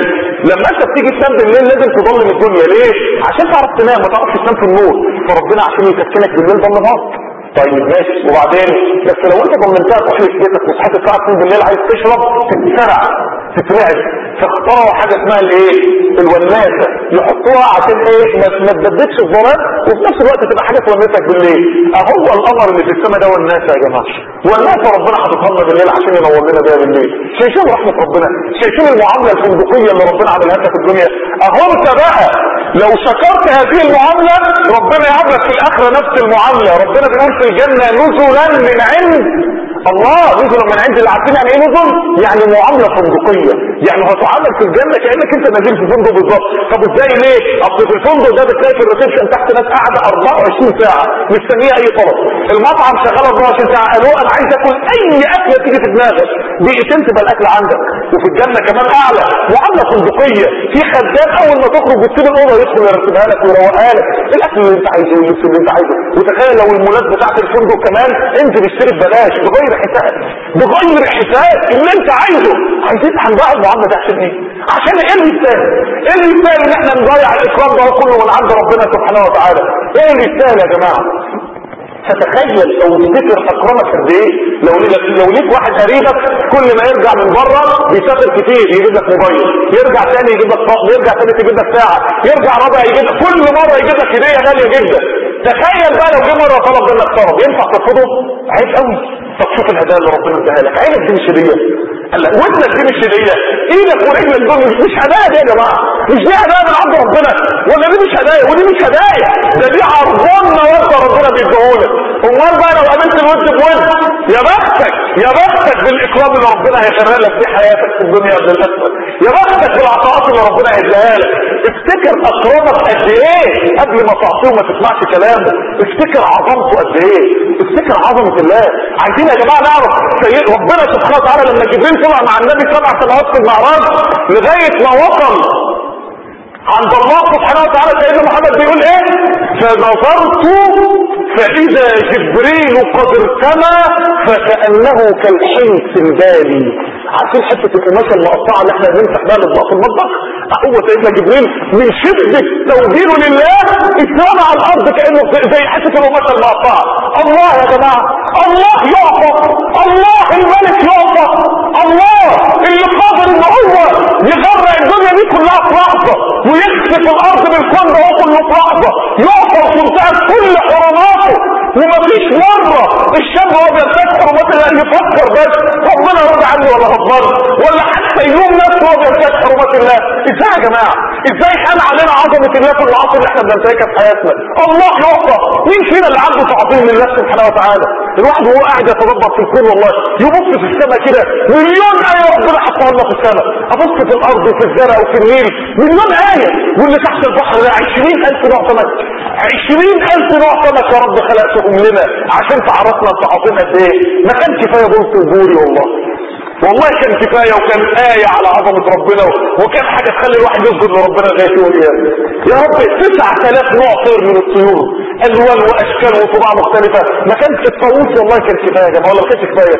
لما أنت بتيجي تنام بالليل لازم تضلم الدنيا. ليه؟ عشان تعرف تنام ما تعرفش تنام في النور. فربنا عشان يسكنك بالليل ضلمات طيب ماشي. وبعدين بس لو انت ضمنتها في بيتك وصحيت الساعة 2 بالليل عايز تشرب تتسرع تترعب فاخترعوا حاجة اسمها الايه؟ الوناسه يحطوها عشان إيه؟ ما تبددش الظلام وفي نفس الوقت تبقى حاجة تونسك بالليل. اهو القمر اللي في السماء ده والناسه يا جماعة. والناسه ربنا حاططها لنا بالليل عشان ينور لنا بيها بالليل. شايفين رحمة ربنا؟ شايفين المعاملة الفندقية اللي ربنا عملها لنا في الدنيا؟ اهو انت بقى لو شكرت هذه المعاملة ربنا يعاملك في الآخرة نفس المعاملة. ربنا بيقول في الجنة نزلا من عند الله نزل من عند اللي عارفين يعني إيه نزل يعني معاملة فندقية. يعني هتعامل في الجنة كأنك أنت نازل في فندق بالظبط. طب إزاي ليه؟ أصل في الفندق ده بتلاقي في الريسبشن تحت ناس قاعدة 24 ساعة مستنية أي طلب. المطعم شغال 24 ساعة قالوا أنا عايز اكل أي أكلة تيجي في دماغك دقيقتين تبقى الأكل عندك. وفي الجنة كمان أعلى. معاملة فندقية. في خدام أول ما تخرج وتسيب الأوضة يدخل يرتبها لك ويروقها لك. الأكل اللي أنت عايزه واللبس اللي أنت عايزه. وتخيل لو المولات بتاعت الفندق كمان انزل اشتري ببلاش بغير حساب بغير حساب اللي انت عايزه عايزين هنضيع المعامله دي عشان إيه؟ عشان إيه اللي يستاهل؟ إيه اللي يستاهل ان إحنا نضيع الإكرام ده كله من عند ربنا سبحانه وتعالى؟ إيه اللي يستاهل يا جماعة؟ فتخيل أو تفتكر أكرمك قد إيه لو لو ليك واحد قريبك كل ما يرجع من بره بيسافر كتير يجيب لك موبايل يرجع تاني يجيب لك طقم يرجع تاني يجيب لك ساعة يرجع رابع يجيب لك كل مرة يجيب لك هدية غالية جدا تخيل بقى لو جه مرة طلب منك طلب ينفع ترفضه عيب قوي طب شوف الهدايا اللي ربنا اداها لك. عينك دي مش هديه قال لك ودنك دي مش هديه إيدك ورجلك دول مش هدايا دي يا جماعة. مش دي هدايا من عند ربنا. ولا دي مش هدايا ودي مش هدايا. ده دي عرضان ورد ربنا بيديهولك أمال بقى لو قابلت الود بود يا بختك يا بختك بالإكرام اللي ربنا هيغرق لك في حياتك في الدنيا قبل الاخره يا بختك بالعطاءات اللي ربنا هيديها لك. افتكر اكرمك قد إيه قبل ما تعصيه وما تسمعش كلامه. افتكر عظمته قد إيه. افتكر عظمة الله. عايزين يا جماعة نعرف ربنا سبحانه وتعالى لما جبريل طلع مع النبي سبع سنوات في المعراج لغاية ما وصل عند الله سبحانه وتعالى سيدنا محمد بيقول إيه؟ فنظرت فإذا جبريل قد ارتمى فكأنه كالحنس البالي عارفين حتة القماشة المقطعة اللي إحنا بنمسح بها الاطباق في المطبخ؟ هو سيدنا جبريل من شدة توجيهه لله اترمى على الأرض كأنه زي حتة القماشة المقطعة. الله يا جماعة الله يعطى الله الملك يعطى الله اللي قادر ان هو يغرق الدنيا دي كلها في لحظة. ويخسف الأرض بالكون ده في لحظة يعطى وتنتهك كل حرماته. ومفيش مرة الشاب هو بيرتكب حرمات الله يفكر بس. ربنا يرضى عني ولا غضبان ولا حتى يوم نفسه هو بيرتكب حرمات الله. إزاي يا جماعة؟ إزاي حال علينا عظمة الله في العصر اللي إحنا بننتهكها في حياتنا؟ الله يعطى مين فينا اللي عنده تعظيم لله سبحانه وتعالى؟ الواحد وهو قاعد يتدبر في الكون والله. يبص في السماء كده. مليون آية ربنا حطها لنا في السماء. أبص في الأرض وفي الزرع وفي النيل. مليون آية. واللي تحت البحر ده 20000 نوع سمك. 20000 نوع سمك يا رب خلقتهم لنا عشان تعرفنا انت عظيم قد إيه. ما كان كفايه بلط وبوري والله. والله كان كفاية وكان آية على عظمة ربنا وكان حاجة تخلي الواحد يسجد لربنا لغاية يوم القيامة يا رب 9000 نوع طير من الطيور ألوان وأشكال وطباع مختلفة. ما كانش الطاووس والله كان كفاية يا جماعة والله ما كانش كفاية.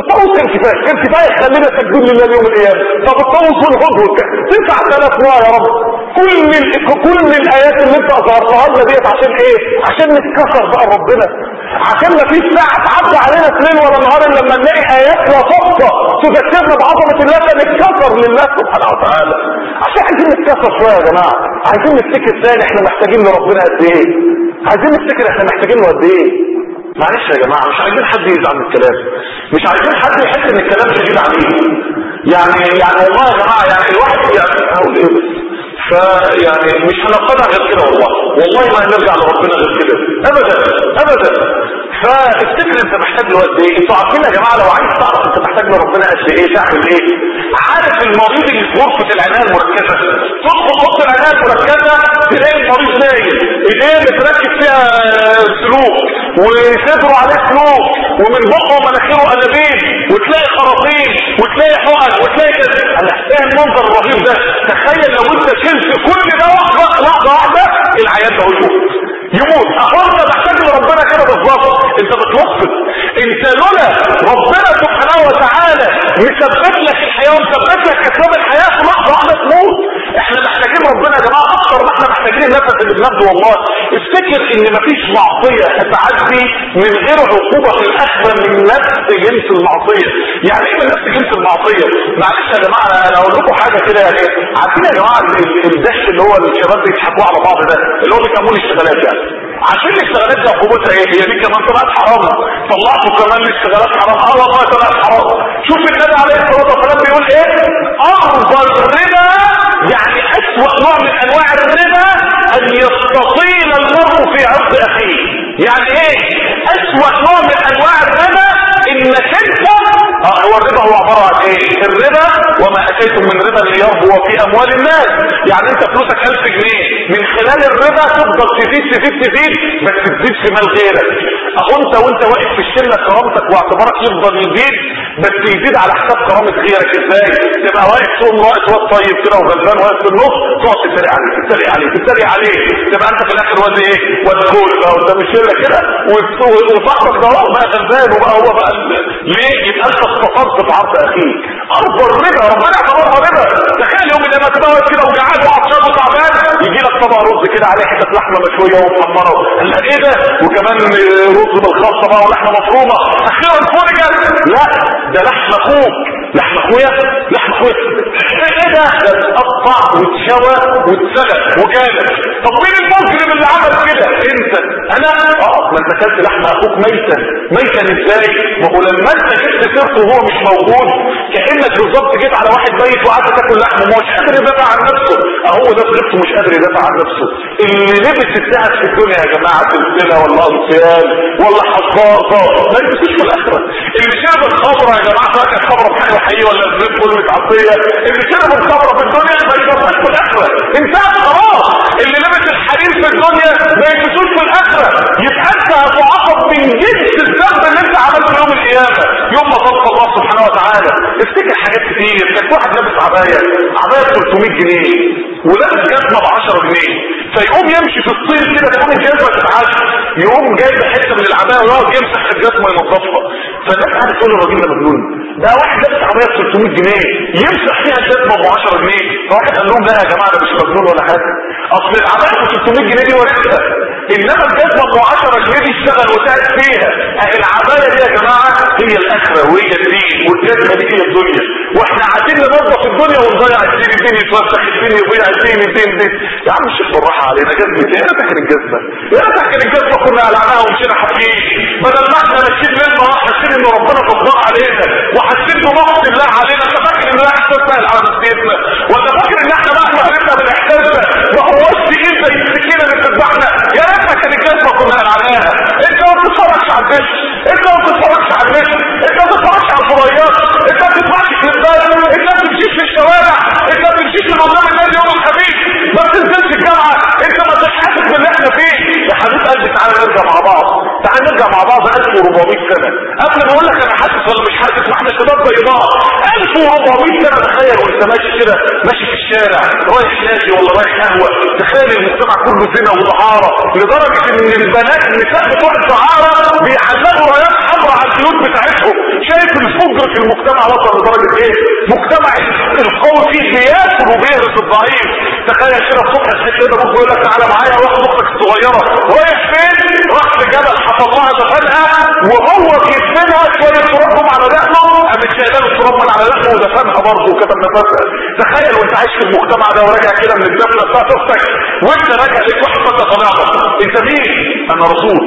الطاووس كان كفاية كان كفاية خلينا سجدون لله يوم القيامة. طب الطاووس والهدهد 9000 نوع يا رب. كل. كل الآيات اللي أنت أظهرتها لنا ديت عشان إيه؟ عشان نتكسر بقى ربنا. عشان ما فيش ساعة تعدي علينا ليل ولا نهار إلا لما نلاقي آيات لا تذكرنا بعظمة الله فنتكسر لله سبحانه وتعالى. عشان عايزين نتكسر شوية يا جماعة. عايزين نفتكر تاني إحنا محتاجين لربنا قد إيه. عايزين نفتكر إحنا محتاجين له قد إيه. معلش يا جماعة مش عايزين حد يزعل من الكلام. مش عايزين حد يحس إن الكلام شديد عليه. يعني يعني والله يا جماعة يعني الواحد يعني فيعني مش هنقتنع غير كده والله. والله ما هنرجع لربنا غير كده. ابدا ابدا. فافتكر أنت محتاج له قد إيه؟ أنتوا عارفين يا جماعة لو عايز تعرف أنت محتاج لربنا قد إيه تعمل إيه؟ عارف المريض اللي في غرفة العناية المركزة. مركزه تلاقي المريض نايم. إيديه متركب فيها سلوك وصدره عليه سلوك ومن بقه ومناخيره انابيب وتلاقي خراطيم وتلاقي حقن وتلاقي كده. إيه المنظر الرهيب ده. تخيل لو أنت شلت كل ده لحظه لحظه واحدة العيان ده يموت يموت. أخواننا محتاج لربنا كده بالظبط. أنت بتوصل أنت لولا ربنا سبحانه وتعالى مثبت لك الحياة ومثبت لك أسباب الحياة في لحظة واحدة تموت. إحنا محتاجين ربنا يا جماعة أكتر ما إحنا محتاجين النفس اللي بناخده والله افتكر إن مفيش معصية هتعدي من غير عقوبة في الاخره من نفس جنس المعصية. يعني إيه من نفس جنس المعصية؟ معلش يا جماعة أنا أقول لكم حاجة كده يعني عارفين يا جماعة الضحك اللي هو الشباب بيضحكوا على بعض ده اللي هو بيسموه الاشتغالات يعني عشان الاشتغالات دي عقوبتها إيه؟ هي دي كمان طلعت حرام. طلعتوا كمان الاشتغالات حرام. آه والله طلعت حرام. شوف النبي عليه الصلاة والسلام بيقول إيه؟ افضل ربا يعني أسوأ نوع من أنواع الربا أن يستطيل المرء في عرض أخيه. يعني إيه؟ أسوأ نوع من أنواع الربا انك انت آه هو الربا هو عباره عن إيه الربا وما اتيتم من ربا ليربو في اموال الناس يعني انت فلوسك 1000 جنيه من خلال الربا تفضل تزيد تزيد تزيد بس تزيد في مال غيرك اهو انت وانت واقف في الشله كرامتك واعتبارك يفضل يزيد بس يزيد على حساب كرامه غيرك إزاي تبقى واقف تقوم واقف واد طيب كده وغلبان واقف في النص تقعد تتريق عليه تتريق عليه تتريق عليه تبقى انت في الآخر واد إيه واد كول بقى قدام الشله كده وصاحبك ده بقى غلبان وبقى هو بقى ليه يبقى انت استفرت في عرض أخيك. ارض الربا ربنا اعتبرها ربا تخيل يوم لما تبقى كده وجعان وعطشان وتعبان يجي لك طبق رز كده عليه حتة لحمة مشوية ومحمرة. قال إيه ده؟ وكمان رز بالخلطه بقى ولحمة مفرومة. أخيرا فرجت لا ده لحم أخوك. لحم أخويا؟ لحم أخويا. إيه ده؟ ده اتقطع واتشوى واتسلق وجالك طب مين المجرم اللي عمل كده؟ أنت. أنا؟ آه ما أنت أكلت لحم أخوك ميتا. ميتا إزاي؟ ما هو لما أنت جبت سيرته وهو مش موجود كأنك بالظبط جيت على واحد ميت وقعدت تاكل لحمه مش قادر يدافع عن نفسه. أهو ده غلبته مش قادر يدافع عن نفسه. اللي لبس الذهب في الدنيا يا جماعة سلسله ولا انصيان ولا حصاصه ما يلبسوش في الآخرة. اللي شرب الخمرة يا جماعة سواء كانت خمرة بحاجه حقيقيه ولا زيت كل متعطيه اللي شرب الخمرة في الدنيا ما يلبسوش في الآخرة. انتهت خلاص. اللي لبس الحرير في الدنيا ما يلبسوش في الآخرة. يبقى انت من جنس الذنب اللي أنت عملته يوم القيامة. يوم ما تلقى الله سبحانه وتعالى افتكر حاجات كتير. كان واحد لابس عباية ب 300 جنيه ولابس جزمة ب 10 جنيه. فيقوم يمشي في الصين كده تقوم الجزمة تتعش يقوم جايب حتة من العباية ويقعد يمسح الجزمة ينظفها. فالناس قاعدة تقول الراجل ده مجنون. ده واحد لابس عباية ب 300 جنيه يمسح فيها الجزمة ب 10 جنيه. فواحد قال لهم لا يا جماعة ده مش مجنون ولا حاجة. أصل العباية ب 300 جنيه دي ورثها إنما الجزمه ب 10 جنيه دي اشتغل فيها. العبايه دي يا جماعة هي الاخره وهي الدين والجزمه دي هي الدنيا. وإحنا قاعدين ننظف الدنيا ونضيع الدين الدين يتوسخ الدين يضيع الدين الدين الدين. يا عم الشيخ بالراحه علينا جزمه إيه فاكر الجزمة. يا فاكر الجزمة كنا قلعناها ومشينا حافيين بدل ما إحنا ماشيين نهار حاسين إن ربنا فضل علينا. وحاسين بمقت الله علينا. أنت فاكر إن ده احساس سهل على نفسيتنا ولا فاكر إن إحنا مهما عرفنا بالإحساس ده ما هوش تقيل زي السكينة اللي بتذبحنا يا ريتنا كان الجزمه كنا قلعناها إنت ما بتتفرجش على البيت إنت ما بتتفرجش على البيت إنت ما بتتفرجش على الفضائيات إنت ما بتسمعش كلمات إنت ما بتمشيش في الشوارع إنت ما بتمشيش من قدام الناس يوم الخميس. ما بتنزلش الجامعة إنت ما تحاسب باللي إحنا فيه. يا حبيب قلبي تعالى نرجع مع بعض تعالى نرجع مع بعض 1400 سنة. قبل ما أقول لك أنا حاسس ولا مش حاسس ما إحنا شباب بيضاء. 1400 سنة تخيل وأنت ماشي كده ماشي في الشارع رايح نادي ولا رايح قهوة تخيل المجتمع كله زنا ودعاره لدرجة إن البنات النساء بتوع الدعاره بيعلقوا رايات على البيوت بتاعتهم شايف الفجر في المجتمع وصل لدرجة إيه؟ مجتمع القوي فيه بياكل وبيهرس الضعيف تخيل كده الصبح تحس كده أبوك يقول لك تعالى معايا روح أختك الصغيرة. رايح فين؟ راح لجبل حفظها دفنها وهو بيدفنها شوية ترابهم على شايله له التراب من على رقبه ودفنها برضه وكتب نفسها. تخيل وانت عايش في المجتمع ده وراجع كده من الدفنه بتاعت أختك وانت راجع ليك واحد فتى طالع انت مين؟ أنا رسول.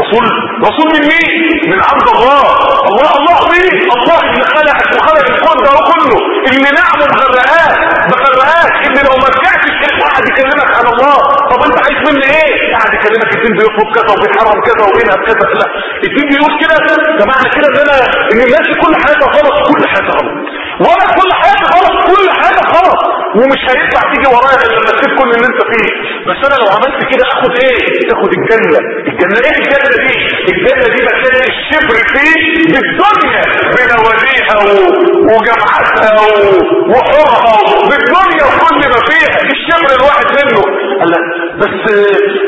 رسول رسول من مين؟ من عبد الله. الله الله مين الله اللي خلقك وخلق الكون ده كله. اللي نعمه مغرقاك مغرقاك اللي لو ما رجعتش واحد يكلمك عن الله. طب أنت عايز مني إيه؟ قاعد يكلمك الدين بيطلب كذا وبيحرم كذا وبينهب كذا. لا. الدين بيقول كده ده معنى كده إن أنا إن الناس كل حياتها غلط كل حياتها غلط. وأنا كل حياتي غلط كل حاجة غلط. ومش هينفع تيجي ورايا إلا لما تسيب كل اللي أنت فيه. بس أنا لو عملت كده آخد إيه؟ تاخد الجنة. الجنة إيه؟ الجنة دي الجنه دي مكان الشبر فيه بالدنيا بنواديها وجامعاتها وحورها بالدنيا وكل ما فيها. الشبر الواحد منه. قال لا بس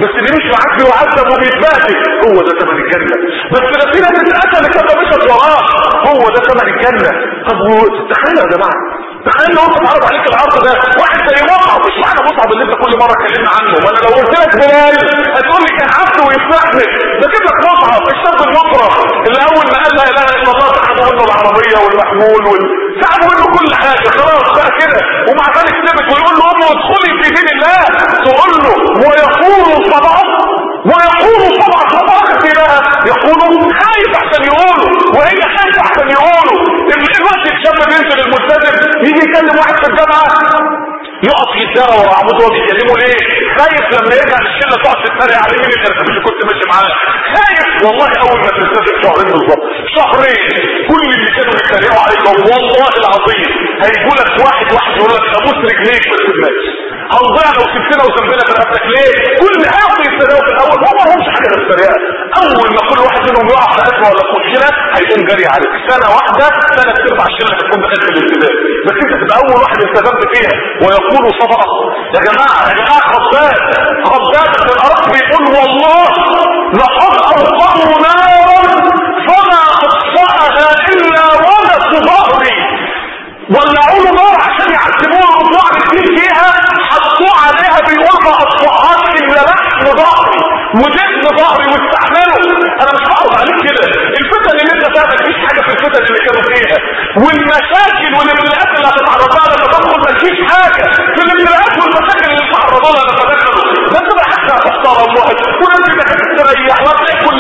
بس اللي مش معدي وعذب وبيتبهدل هو ده ثمن الجنة. بس ده في ناس اتقتلت كده مشت وراه هو ده ثمن الجنة. طب تخيلوا يا جماعة تخيل لو انت اتعرض عليك العرض ده. واحد زي مصعب مش معنى مصعب اللي أنت كل مرة اتكلمنا عنه. ما أنا لو قلت لك بلال هتقول لي كان عبد ويستحمل ده كده مصعب الشاب المكره اللي أول ما قال لا إله إلا الله سحبوا منه العربية والمحمول وال... سحبوا منه كل حاجة. خلاص بقى كده. ومع ذلك ثبت ويقول له امه ادخلي في دين الله. تقول له ويقول صدقت ويقول سبع صدقات بقى يقولوا خايف أحسن يقولوا وهي خايفة أحسن يقولوا الوقت الشاب بينزل الملتزم يجي يكلم واحد في الجامعة يقف يتدارى ورا عمود وهو بيكلمه ليه؟ خايف لما يرجع الشله تقعد تتريق عليه مين اللي اللي كنت ماشي معاه؟ خايف والله أول ما تلتزم شهرين بالظبط شهرين كل اللي كانوا بيتريقوا عليك والله العظيم هيجوا لك واحد واحد يقول لك ابوس رجليك بس تبقاش هنضيع لو سبتنا وذنبنا في رقبتك ليه؟ كل هيقعدوا يتريقوا في الأول ما همش حاجة غير أول ما كل واحد منهم يقع في ازمه ولا في مشكله هيقوم جري عليك سنة واحدة ثلاث ارباع الشله هتكون دخلت في بس أنت تبقى أول واحد التزمت فيها ويقول صدقة. يا جماعة يا جماعة خباب خباب بن الارق بيقول والله لقد اوقعوا نارا فما اطفاها إلا ولد ظهري ولعوا ودهن ظهري واستحمله أنا مش بعرض عليك كده. الفتن اللي أنت فيها مفيش حاجة في الفتن اللي كانوا فيها. والمشاكل والابتلاءات اللي هتتعرض لها لما تدخل مفيش حاجة. في الابتلاءات والمشاكل اللي تعرضوا لها لما تدخلوا ده تبقى حتى هتحترم واحد ونفسك هتستريح وهتلاقي كل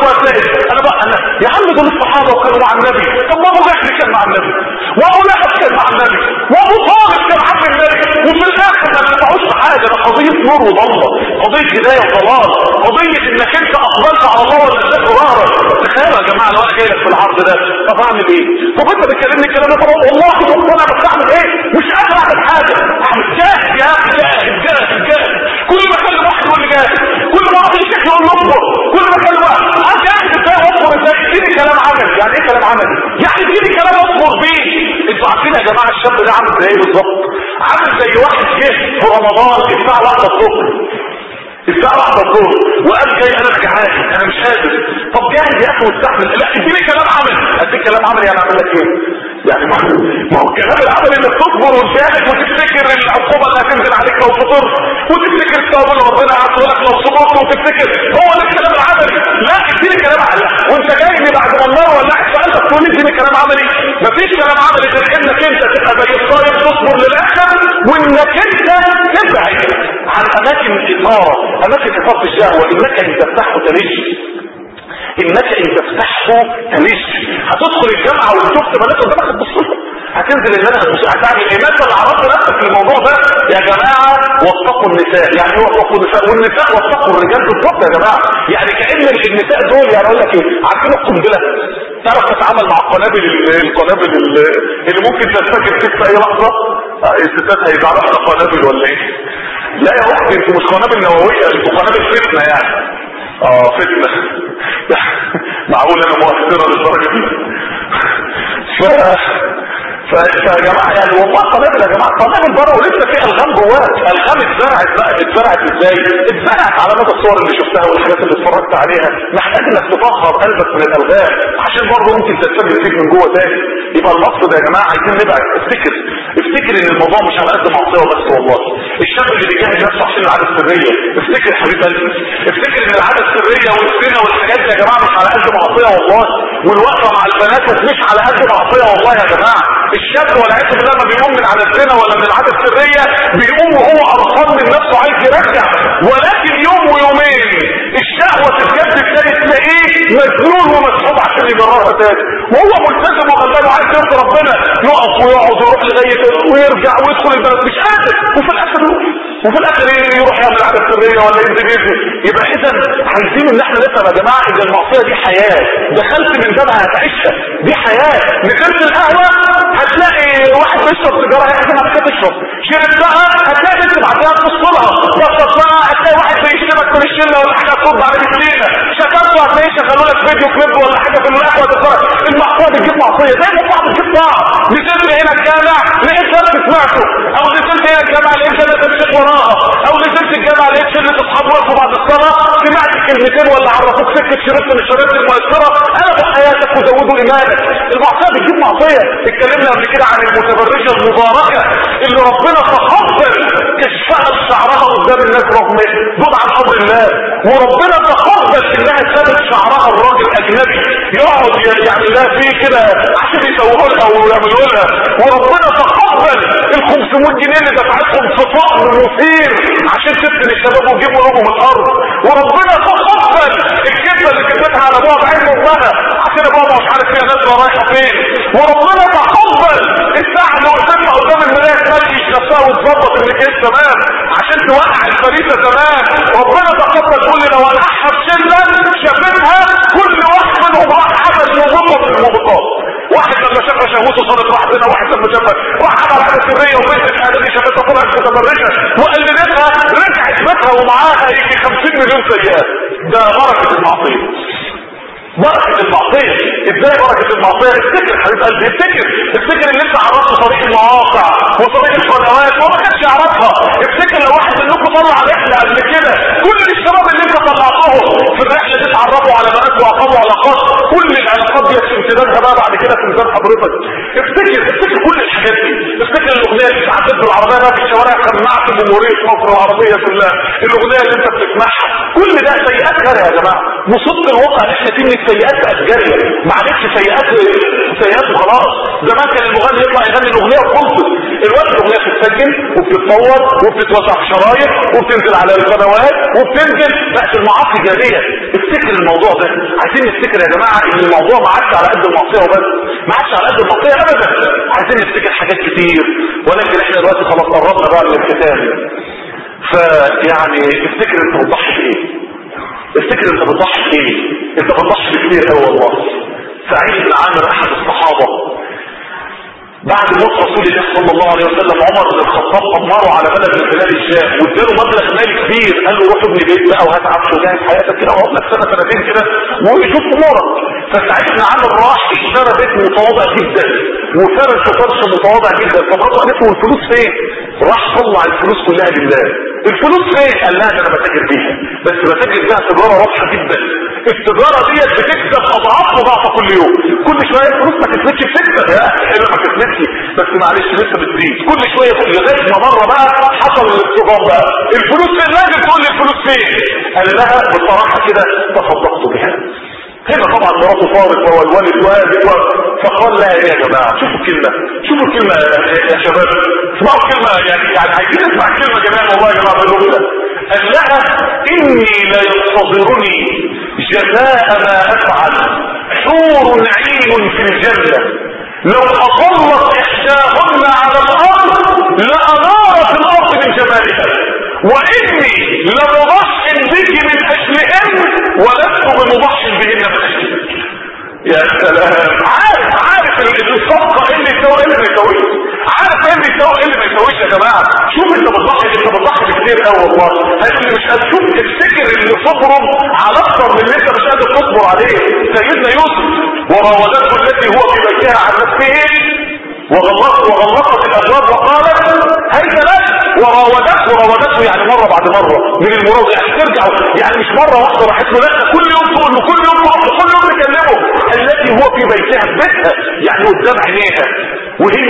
بيحبك وهتلاقي أنا بقى أنا يا عم دول الصحابه وكانوا مع النبي طب ابو جهل كان مع النبي وابو لهب كان مع النبي وابو طالب كان عم النبي وفي الآخر ما نفعوش في حاجة ده قضيه نور وضلمه قضيه هدايه وضلال قضيه انك انت اقبلت على الله ولا اديت ظهرك تخيلوا يا جماعة لو أنا في العرض ده طب اعمل إيه؟ طب انت بتكلمني الكلام ده طب جماعة الشاب ده عامل زي بالظبط؟ عامل زي واحد جه في رمضان الساعة 1 الظهر. الساعة واحدة الظهر. وقال جاي أنا جعان أنا مش قادر. طب جاهز يا أخي واستحمل. لا اديني كلام عمل اديك كلام عمل يعني اعمل لك إيه؟ يعني ما ما هو الكلام العمل انك تصبر وتجاهد وتفتكر العقوبة اللي هتنزل عليك لو فطرت وتفتكر الثواب اللي ربنا عطيه لك لو صبرت وتفتكر هو ده الكلام العملي لا اديني كلام عملي وانت جاي لي بعد ما النار ولعت سألتك تقول لي كلام عملي. مفيش كلام عملي غير إنك أنت تبقى زي الصايم تصبر للآخر وإنك أنت تبعد عن أماكن الاثاره أماكن اثاره الشهوة إنك ان تفتحه تلج إنك إن تفتحه تلج هتدخل الجامعة وتشوف بنات قدامك هتبص هتنزل ان أنا هتعمل إيه مثلا عرفت نفسك في الموضوع ده. يا جماعة وفقوا النساء. يعني إيه وفقوا النساء. والنساء وفقوا الرجال بالظبط يا جماعة. يعني كأن النساء دول يعني أقول لك إيه عارفين القنبلة؟ تعرف تتعامل مع القنابل ال- القنابل ال- اللي ممكن تنفجر في اي لحظة؟ آه، الستات هيجعلوا إحنا قنابل ولا إيه؟ لا يا أختي أنتوا مش قنابل نووية أنتوا قنابل فتنة يعني. آه فتنة. معقول أنا مؤثره للدرجه دي فيا جماعة يعني والله قنابل يا جماعة قنابل بره ولسه في ألغام جواها الغام اتزرعت بقى اتزرعت إزاي؟ اتزرعت على مدى الصور اللي شفتها والحاجات اللي اتفرجت عليها. محتاج إنك تطهر قلبك من الألغام عشان برضه ممكن تنفجر فيك من جوه تاني. يبقى المقصد يا جماعة عايزين نبعد افتكر افتكر إن الموضوع مش على قد معصيه بس والله. الشاب اللي بيجاهد نفسه عشان العادة السرية. افتكر حبيب قلبي. افتكر إن العادة السرية والزنا والحاجات دي يا جماعة مش على قد معصيه والله. والوقفة مع البنات مش على قد معصيه والله يا جماعة. الشاب والعياذ بالله لما بيقوم من على الزنا ولا من العادة السرية بيقوم وهو قرفان من نفسه عايز يرجع. ولكن يوم ويومين الشهوة تتجدد تاني تلاقيه مجنون ومسحوب عشان يجررها تاني. وهو ملتزم وغلبان وعايز يرضي ربنا يقف ويقعد ويروح لغاية ويرجع ويدخل البلد. مش قادر. وفي وفي الآخر يروح يعمل عاده سرية ولا ينزل ينزل يبقى اذا عايزين إن إحنا نفهم يا جماعة إن المعصية دي حياة. دخلت من بابها هتعيشها دي حياة. نزلت القهوة هتلاقي واحد بيشرب سيجارة هيحكي ما تشرب شربتها هتلاقي بنت بعدها تفصلها وصلتها هتلاقي واحد بيشتمك من الشله ولا حاجة تصب على السينه شكرته هتلاقيه شغلوا لك فيديو كليب ولا حاجة في القهوه تتفرج. المعصيه بتجيب معصيه زي ما بعض بتجيب بعض نزلت هنا الجامع لقيت نفسك سمعته. أو نزلت هنا الجامع لقيت شله تمشي وراها. أو نزلت الجامع لقيت شله اصحاب وقفوا بعد الصلاة. سمعت كلمتين ولا عرفوك سكه شربت من الشربات المؤثرة. قلبوا حياتك وزودوا ايمانك المعصية بتجيب معصية. اتكلمنا قبل كده عن المتبرجة المباركة اللي ربنا تقبل كشفها شعرها قدام الناس رغم دون عن أمر الله وربنا تقبل إنها سابت شعرها الراجل أجنبي. يقعد يعني لا فيه كده عشان يسووه لها ويعملوا لها وربنا تقبل ال 500 جنيه اللي دفعتهم في طقم مثير عشان تفتن الشباب وتجيبوا لهم الأرض. وربنا تقبل الكذبة اللي كتبتها على ابوها بعين امها عشان ابوها مش عارف فيها نازله رايحة فين. وربنا تقبل الساعة اللي وقفتها قدام المرايه تمشي نفسها وتظبط الكيس تمام عشان توقع الفريسه تمام ربنا تقبل لو وقعها بشله شافتها كل واحد منهم راح حبس وظبط الموبقات واحد لما شافها شهوته صارت رحمنا واحد لما شافها راح عمل حاجة سريه وبنت الادمي شافتها طلعت متبرجه وقلدتها رجعت بيتها ومعاها يجي 50 مليون سيئات ده بركه المعصيه بركة المعصية إزاي بركة المعصية افتكر حبيب قلبي افتكر افتكر ان انت عرفت طريق المواقع وطريق القنوات وما كانش يعرفها افتكر لو واحد منكم طلع رحلة قبل كده كل الشباب اللي أنت طلعتهم في الرحلة دي اتعرفوا على بنات واقاموا علاقات كل العلاقات دي امتدادها بقى بعد كده في ميزان حضرتك. افتكر افتكر كل الحاجات دي. افتكر الأغنية اللي بتعدل بالعربية بقى في الشوارع سمعت جمهورية مصر العربية كلها الأغنية اللي أنت بتسمعها. كل ده سيئات جارية يا جماعة. مصد الواقع إحنا فيه السيئات بقت جارية. معلش سيئات سيئات وخلاص. زمان كان المغني يطلع يغني الأغنية وخلصت. الوقت الأغنية بتتسجل وبتتصور وبتتوزع في شرايط وبتنزل على القنوات وبتنزل. بقت المعاصي جارية. افتكر الموضوع ده. عايزين نفتكر يا جماعة إن الموضوع ما عادش على قد المعصية وبس. ما عادش على قد المعصية ابدا. عايزين نفتكر حاجات كتير. ولكن إحنا دلوقتي خلاص قربنا بقى من الختام فيعني افتكر انت في إيه. افتكر انت بتضحي إيه انت بتضحي كتير قوي والله. سعيد بن عامر أحد الصحابة. بعد موت رسول الله صلى الله عليه وسلم عمر بن الخطاب أمره على بلد من بلاد الشام واداله مبلغ مالي كبير قال له روح ابني بيت بقى وهات عفش وجهز حياتك كده واقعد لك سنة سنتين كده وشوف أمورك. فسعيد بن عامر راح اشترى بيت متواضع جدا وفرش فرش متواضع جدا. فمراته قالت له الفلوس فين؟ راح طلع الفلوس كلها لله. الفلوس فين؟ قال لها ده أنا بتاجر بيها. بس بتاجر بيها تجارة رابحه جدا. التجارة ديت بتكسب أضعاف مضاعفة كل يوم. كل شوية الفلوس ما كسبتش بتكسب. يا إلا ما بس معلش لسه بتزيد. كل شوية لغايه ما مرة بقى حصل الاستضافه بقى. الفلوس فين؟ لازم تقول لي الفلوس فين. قال لها بصراحه كده تصدقت بها. هنا طبعا مراته فارق وهو الوالد والد فقال لها يا جماعة شوفوا الكلمة شوفوا الكلمة يا شباب. اسمعوا الكلمة يعني يعني عايزين نسمع الكلمة جميعا والله يا جماعة باللغة قال لها إني لا ينتظرني جزاء ما أفعل. حور عين في الجنة. لو اضلت إحداهن على الأرض لأنارت الأرض من جمالها. وإني لمضح بك من اجلهن ولست بمضح بهن من اجلك يا سلام. عارف عارف الصفقه اللي إيه اللي يسويش عارف إيه اللي يسوي إيه اللي ما يسويش يا جماعة؟ شوف انت بتضحي انت بتضحي كتير قوي والله. اللي مش هتشوف تفتكر اللي صبرهم على أكثر من اللي أنت مش قادر تصبر عليه. سيدنا يوسف وراودته التي هو في بيتها عن نفسه وغلقت وغلقت الأبواب وقالت هيت لك وراودته وراودته يعني مرة بعد مرة من المراد. يعني ترجع يعني مش مرة واحدة راحت له لا كل يوم تقول له كل يوم هو في بيتها في بيتها يعني قدام عينيها. وهي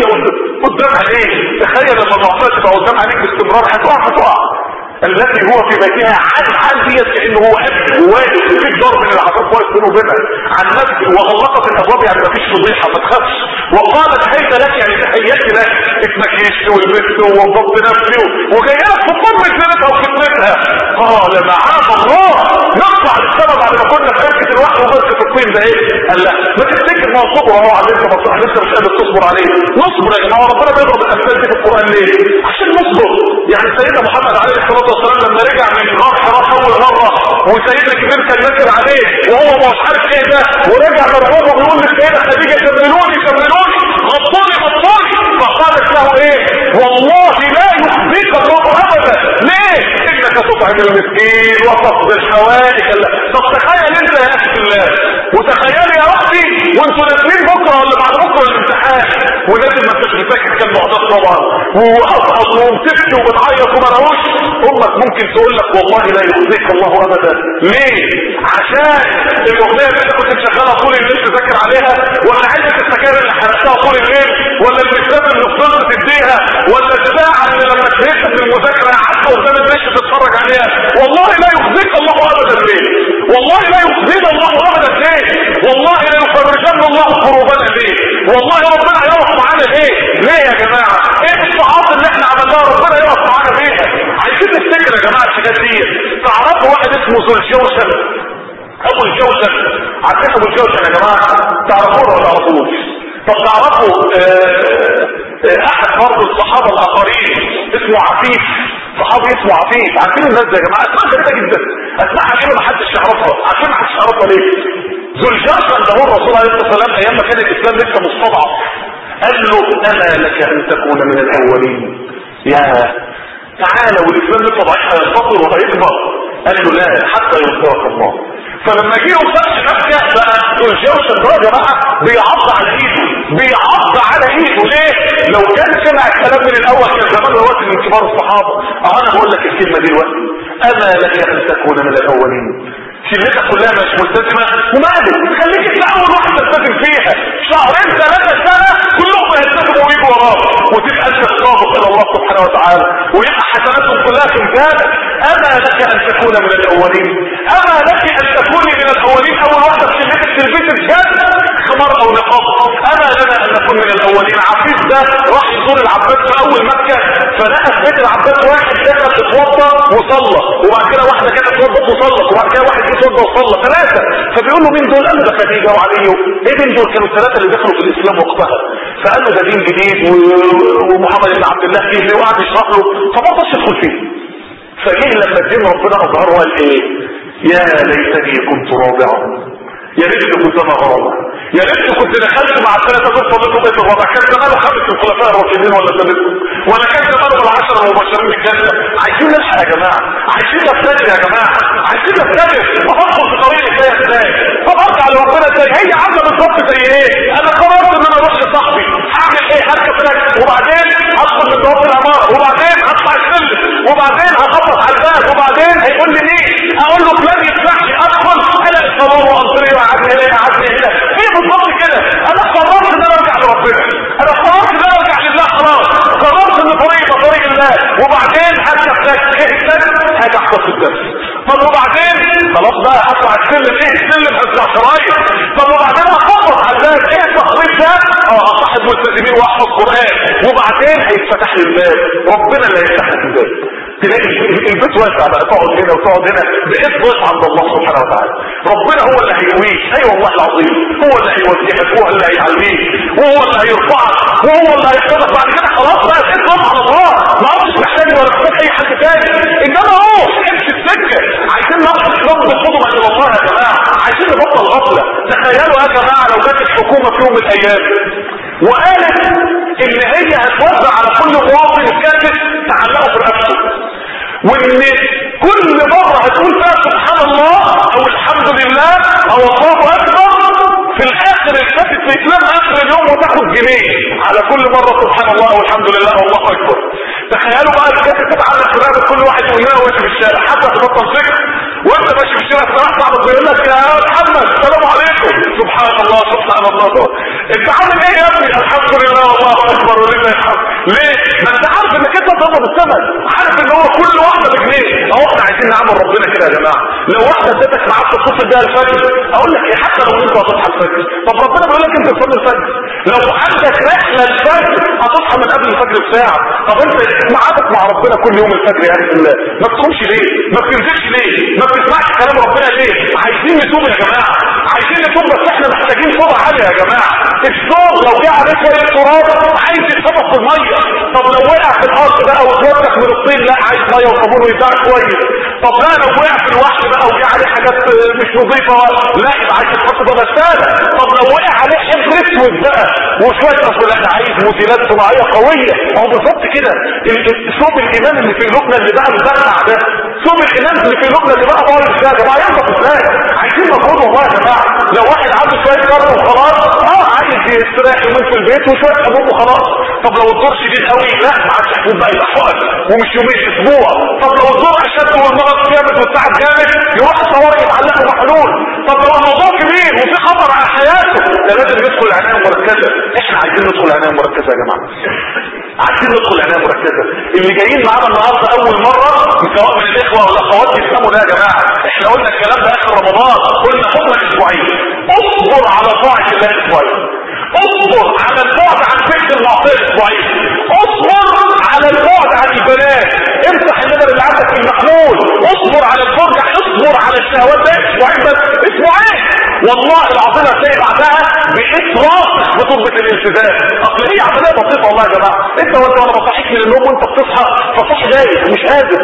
قدام عينيه تخيل لما المعصيه تبقى قدام عينيك باستمرار هتقع هتقع. التي هو في بيتها عن حال ديت كانه هو أب ووالد وفي ضرب من العذاب واقف بينه وبينها عن نفسه وغلقت الأبواب يعني مفيش فضيحة ما تخافش. وقالت هيت لك يعني تحياتي لك اتمكيشت ولبست ووظفت نفسي وجاية لك في قمة زينتها وفتنتها قال معاذ الله. نطلع للسما بعد ما كنا في خلقه الوحي وبركه الطين اليقين ده إيه؟ قال لا. ما تفتكر ما صبر اهو على انت لسه مش قادر تصبر عليه. نصبر يا جماعة ربنا بيضرب الامثال دي في القرآن ليه؟ عشان نصبر. يعني سيدنا محمد عليه الصلاة والسلام لما رجع من غار حراء أول مرة وسيدنا كبير كان نازل عليه وهو مش عارف إيه ده ورجع مرعوب وبيقول للسيده خديجة كملوني كملوني غطوني غطوني. فقالت له إيه؟ والله لا يخزيك الله ابدا. ليه؟ إنك تطعم المسكين وتصل الحوائج طب تخيل أنت يا أخي الله. وتخيل يا ربي وانتوا نازلين بكرة ولا بعد بكرة الامتحان. ونازل ما انتش مذاكر كان معتاد طبعا وقصقص ومسكت وبتعيط وما راهوش أمك ممكن تقول لك والله لا يخزيك الله ابدا. ليه؟ عشان الأغنية اللي أنت كنت مشغلها طول الليل تذاكر عليها ولا علبة السجاير اللي حرقتها طول الليل ولا المكتبة اللي فضلت تديها ولا الساعة اللي لما شهدت في المذاكرة قعدت قدام الدش تتفرج عليها. والله لا يخزيك الله ابدا. ليه؟ والله لا يخزينا الله أبدا ليه والله لا يفرجن الله كروبنا ليه والله ربنا هيقف معانا ليه ليه يا جماعة؟ إيه الصعاب اللي إحنا عملناها ربنا يقف معانا بيها عايزين نفتكر يا جماعة الحاجات دي تعرفوا واحد اسمه ذو الجوشن؟ أبو الجوشن. عارفين أبو الجوشن يا جماعة؟ تعرفوه ولا تعرفوش؟ طب تعرفوا آه احد برضه الصحابة الآخرين. اسمه عفيف. صحابي اسمه عفيف. عارفين الناس ده يا جماعة؟ اسماء غريبه جدا. اسماء عجيبه ما حدش يعرفها. عارفين ما حدش يعرفها ليه؟ ذو الجوشن ده هو الرسول عليه الصلاة والسلام أيام ما كان الإسلام لسه مستضعف. قال له اما لك أن تكون من الأولين. يا تعالى والإسلام لسه ضعيف. هينتصر وهيكبر قال له لا حتى يرضاك الله. فلما جه فتح مكه بقى الجوشن ده يا جماعة بيعض على إيده بيعض على إيده. ليه؟ لو كان سمع الكلام من الأول كان زمان دلوقتي من كبار الصحابة. أه أنا بقول لك الكلمة دلوقتي. أما لك ان تكون من الأولين. شلتك كلها مش ملتزمة. ومالك خليك انت أول واحد تلتزم فيها. شهرين ثلاثة سنة كلهم هيلتزموا ويجوا وراك. وتبقى انت الصادق إلى الله سبحانه وتعالى. ويبقى حسناتهم كلها في امتحانك أما لك أن تكون من الأولين. أما لك أن تكوني من الأولين. أول واحدة في شلتك تلبس الجد خمار أو نقاب أما لنا أن نكون من الأولين. عفيف ده راح يزور العباس في أول مكة. فلقى في بيت العباس واحد دخل اتوضى وصلى وبعد كده واحدة كانت اتوضت وصلت وبعد كده واحد اتوضى وصلى ثلاثة. فبيقول له مين دول؟ قال له ده خديجة وعلي. إيه مين دول؟ كانوا الثلاثة اللي دخلوا في الإسلام وقتها. فقال له ده دين جديد. ومحمد بن عبد الله فيه. وقعد يشرح له. فما رضاش يدخل فيه. فجه لما الدين ربنا اظهره قال إيه؟ يا ليتني كنت رابعا. يا ريت كنت أنا غرابة يا ريت كنت دخلت مع الثلاثة دول صليتوا بيت الرابع كان زمان خمس الخلفاء الراشدين ولا ثالثهم ولا كان زمان العشرة المبشرين بالجنة عايزين نلحق يا جماعة. عايزين نبتدئ يا جماعة. عايزين نبتدئ أفكر في طريق الجاية إزاي؟ أفكر على ربنا إزاي؟ هي عاملة بالظبط زي إيه؟ أنا قررت إن أنا أروح لصاحبي. هعمل إيه؟ هركب تراك وبعدين ادخل من بوابة العمارة. وبعدين هطلع السلم. وبعدين هخبط على الباب. وبعدين هيقول لي مين أقول له فلان لي أدخل الاقي الصالون وانطري وقعدني هنا قعدني هنا هي بالظبط كده. أنا قررت إن أنا أرجع لربنا. أنا قررت إن أنا أرجع لله خلاص. قررت إن طريقي طريق الله. وبعدين تراك إيه السلم هاجي احفظ الدرس. طب وبعدين؟ خلاص بقى هطلع السلم إيه السلم هطلع شرايط. طب وبعدين هخبط على الباب. إيه التخبيط ده؟ آه أصاحب ملتزمين وأحفظ قرآن. وبعدين هيتفتح لي الباب. ربنا اللي هيفتح لك الباب. تلاقي البيت واسع بقى تقعد هنا وتقعد هنا بقيت ضيف عند الله سبحانه وتعالى. ربنا هو اللي هيقويك. اي أيوة والله العظيم. هو اللي هيوجهك هو اللي هيعليك وهو اللي هيرفعك وهو اللي هيحفظك. بعد كده خلاص بقى بقيت ضيف على الله. ما عدتش محتاج ولا محتاج أي حد تاني انما هو امشي السكه عايزين ناخد ناخد الخطوه عند الله يا جماعة عايزين نبطل غفله تخيلوا يا جماعة لو جت الحكومة في يوم من الأيام. وقالت إن هي هتوزع على كل مواطن كاتب تعلقه في رقبته وإن كل مرة هتقول فيها سبحان الله أو الحمد لله أو الله أكبر في الآخر الكاتب في إسلام آخر اليوم وتاخد جنيه. على كل مرة سبحان الله أو الحمد لله أو الله أكبر. تخيلوا بقى الكاتب في رقبة كل واحد يقول لها وانت في الشارع. حتى تبطل سكر وانت ماشي في الشارع سمعت صاحبك بيقول لك يا محمد السلام عليكم. سبحان الله سبحان الله. انت عامل إيه يا ابني؟ الحمد لله والله أكبر ولله الحمد. ليه؟ ما انت عارف انك انت تضرب الثمن عارف ان هو كل واحدة بجنيه. اهو إحنا عايزين نعمل ربنا كده يا جماعة. لو واحدة ادتك معاك تصل بيها الفجر أقول لك إيه؟ حتى لو انت هتصحى الفجر طب ربنا بيقول لك انت تصلي الفجر. لو عندك رحلة الفجر هتصحى من قبل الفجر بساعة. طب انت ميعادك مع ربنا كل يوم الفجر يا أخي الله ما بتقومش ليه؟ ما بتنزلش ليه؟ ما بتسمعش كلام ربنا ليه؟ عايزين نتوب يا جماعة. عايزين نتوب بس إحنا محتاجين صورة عالية يا جماعة. الصوت لو جه عليه شوية تراب عايز يتخبط في المية. طب لو وقع في الأرض بقى واتوسخ من الطين لا عايز مية وصابون ويتباع كويس. طب لا لو وقع في الوحل بقى وجه عليه حاجات مش نظيفة لا يبقى عايز يتحط في غساله طب لو وقع عليه حبر اسود بقى. وشوية أصل ده عايز مزيلات صناعية قوية. هو بالظبط كده. صوب الايمان اللي في قلوبنا اللي بقى مبرع ده. صوب الايمان اللي في قلوبنا اللي بقى ضارب ده. يا جماعة ينطق إزاي عايزين مجهود والله يا جماعة. لو واحد عنده شوية ضرب وخلاص. عايز يستريح يومين في البيت وشوية حبوب وخلاص. طب لو الدور شديد قوي لا ما عادش حبوب بقى يبقى حقن ومش يومين أسبوع. طب لو الدور أشد والمرض جامد والتعب جامد يروح الطوارئ يتعلق له محلول طب لو الموضوع كبير وفي خطر على حياته ده لازم يدخل عنايه مركزه إحنا عايزين ندخل عنايه مركزه يا جماعة. عايزين ندخل عنايه مركزه اللي جايين معانا النهارده أول مرة سواء من الإخوة ولا الاخوات يفهموا ده يا جماعة. إحنا قلنا الكلام ده آخر رمضان. قلنا خدنا أسبوعين. اصبر على طاعة الله أسبوعين. اصبر على البعد عن فكر المعصيه أسبوعين اصبر على البعد عن البنات. امسح النظر اللي عندك في اصبر على الفرجة. اصبر على الشهوات ده أسبوعين بس أسبوعين والله العظيم هتلاقي بعدها راسخ بطلبة الالتزام أصل هي عملية بسيطة والله يا جماعة. إنت وأنت وأنا بصحيك من النوم وأنت بتصحى فصح دايق مش قادر.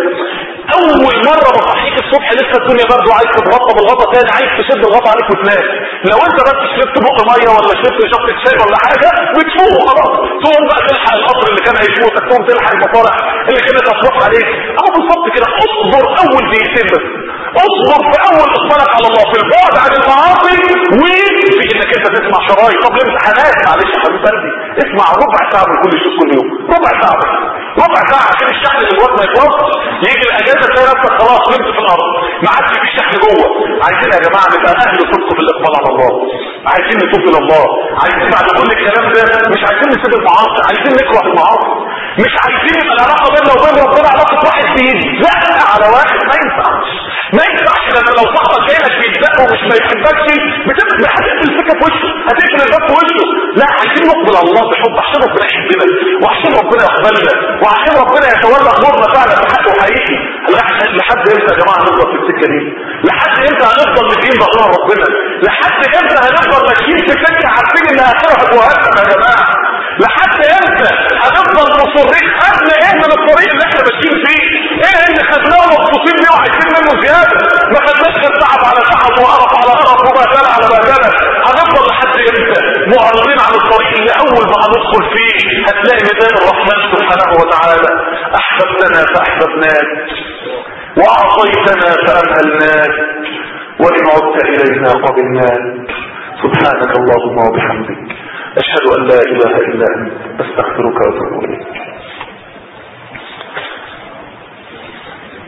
أول مرة بصحيك الصبح لسه الدنيا برضه عايز تتغطى بالغطا تاني عايز تشد الغطا عليك وتنام. لو أنت بس شربت بق مية ولا شربت شفت شاي ولا حاجة بتفوق خلاص. تقوم بقى تلحق القطر اللي كان هيفوتك تقوم تلحق المصالح اللي كانت هتروح عليك. أهو بالظبط كده. اصبر أول دقيقتين بس. اصبر في اول اقبالك على الله في البعد عن المعاصي وفي انك انت تسمع شرايط. طب الامتحانات معلش يا حبيب قلبي اسمع ربع ساعة من كل شيء كل يوم. ربع ساعة ربع ساعة عشان الشحن اللي جواك ما يخلصش. يجي الأجازة تلاقي نفسك خلاص نمت في الأرض. ما عادش في شحن جوه. عايزين يا جماعة نبقى أهل صدق في الإقبال على الله. عايزين نتوب إلى الله. عايزين بعد كل الكلام ده مش عايزين نسيب المعاصي. عايزين نكره المعاصي. مش عايزين يبقى العلاقة بيننا وبين ربنا علاقة واحد بيتزق على واحد ما ينفعش. ما ينفعش لما لو صاحبك جاي لك بيتزق ومش ما يحبكش. بتبقى هتقفل السكه في وشه. هتقفل الباب في وشه. لا عايزين نقبل الله بحب عشان ربنا يحبنا. وعشان ربنا يقبلنا. وعشان ربنا يتولى أمورنا فعلا بحق وحقيقي. لحد لحد إمتى يا جماعة هنفضل في السكة دي. لحد إمتى هنفضل مدين ظهرنا ربنا. لحد إمتى هنفضل ماشيين في سكه عارفين ان اخرها جهنم يا جماعة. لحد إمتى هنفضل مصرين. خدنا إيه من الطريق اللي إحنا ماشيين فيه. إيه اللي خدناه مبسوطين بيه وعايزين منه زيادة؟ ما خدناش غير تعب على تعب وقرف على قرف وبهدله على بهدله هنفضل لحد إمتى؟ معرضين عن الطريق اللي اول ما هندخل فيه هتلاقي ميدان الرحمن سبحانه وتعالى. أحببتنا فأحببناك وأعطيتنا فأمهلناك وان عدت إلينا قبلناك. سبحانك اللهم وبحمدك أشهد أن لا إله إلا أنت أستغفرك وأتوب إليك.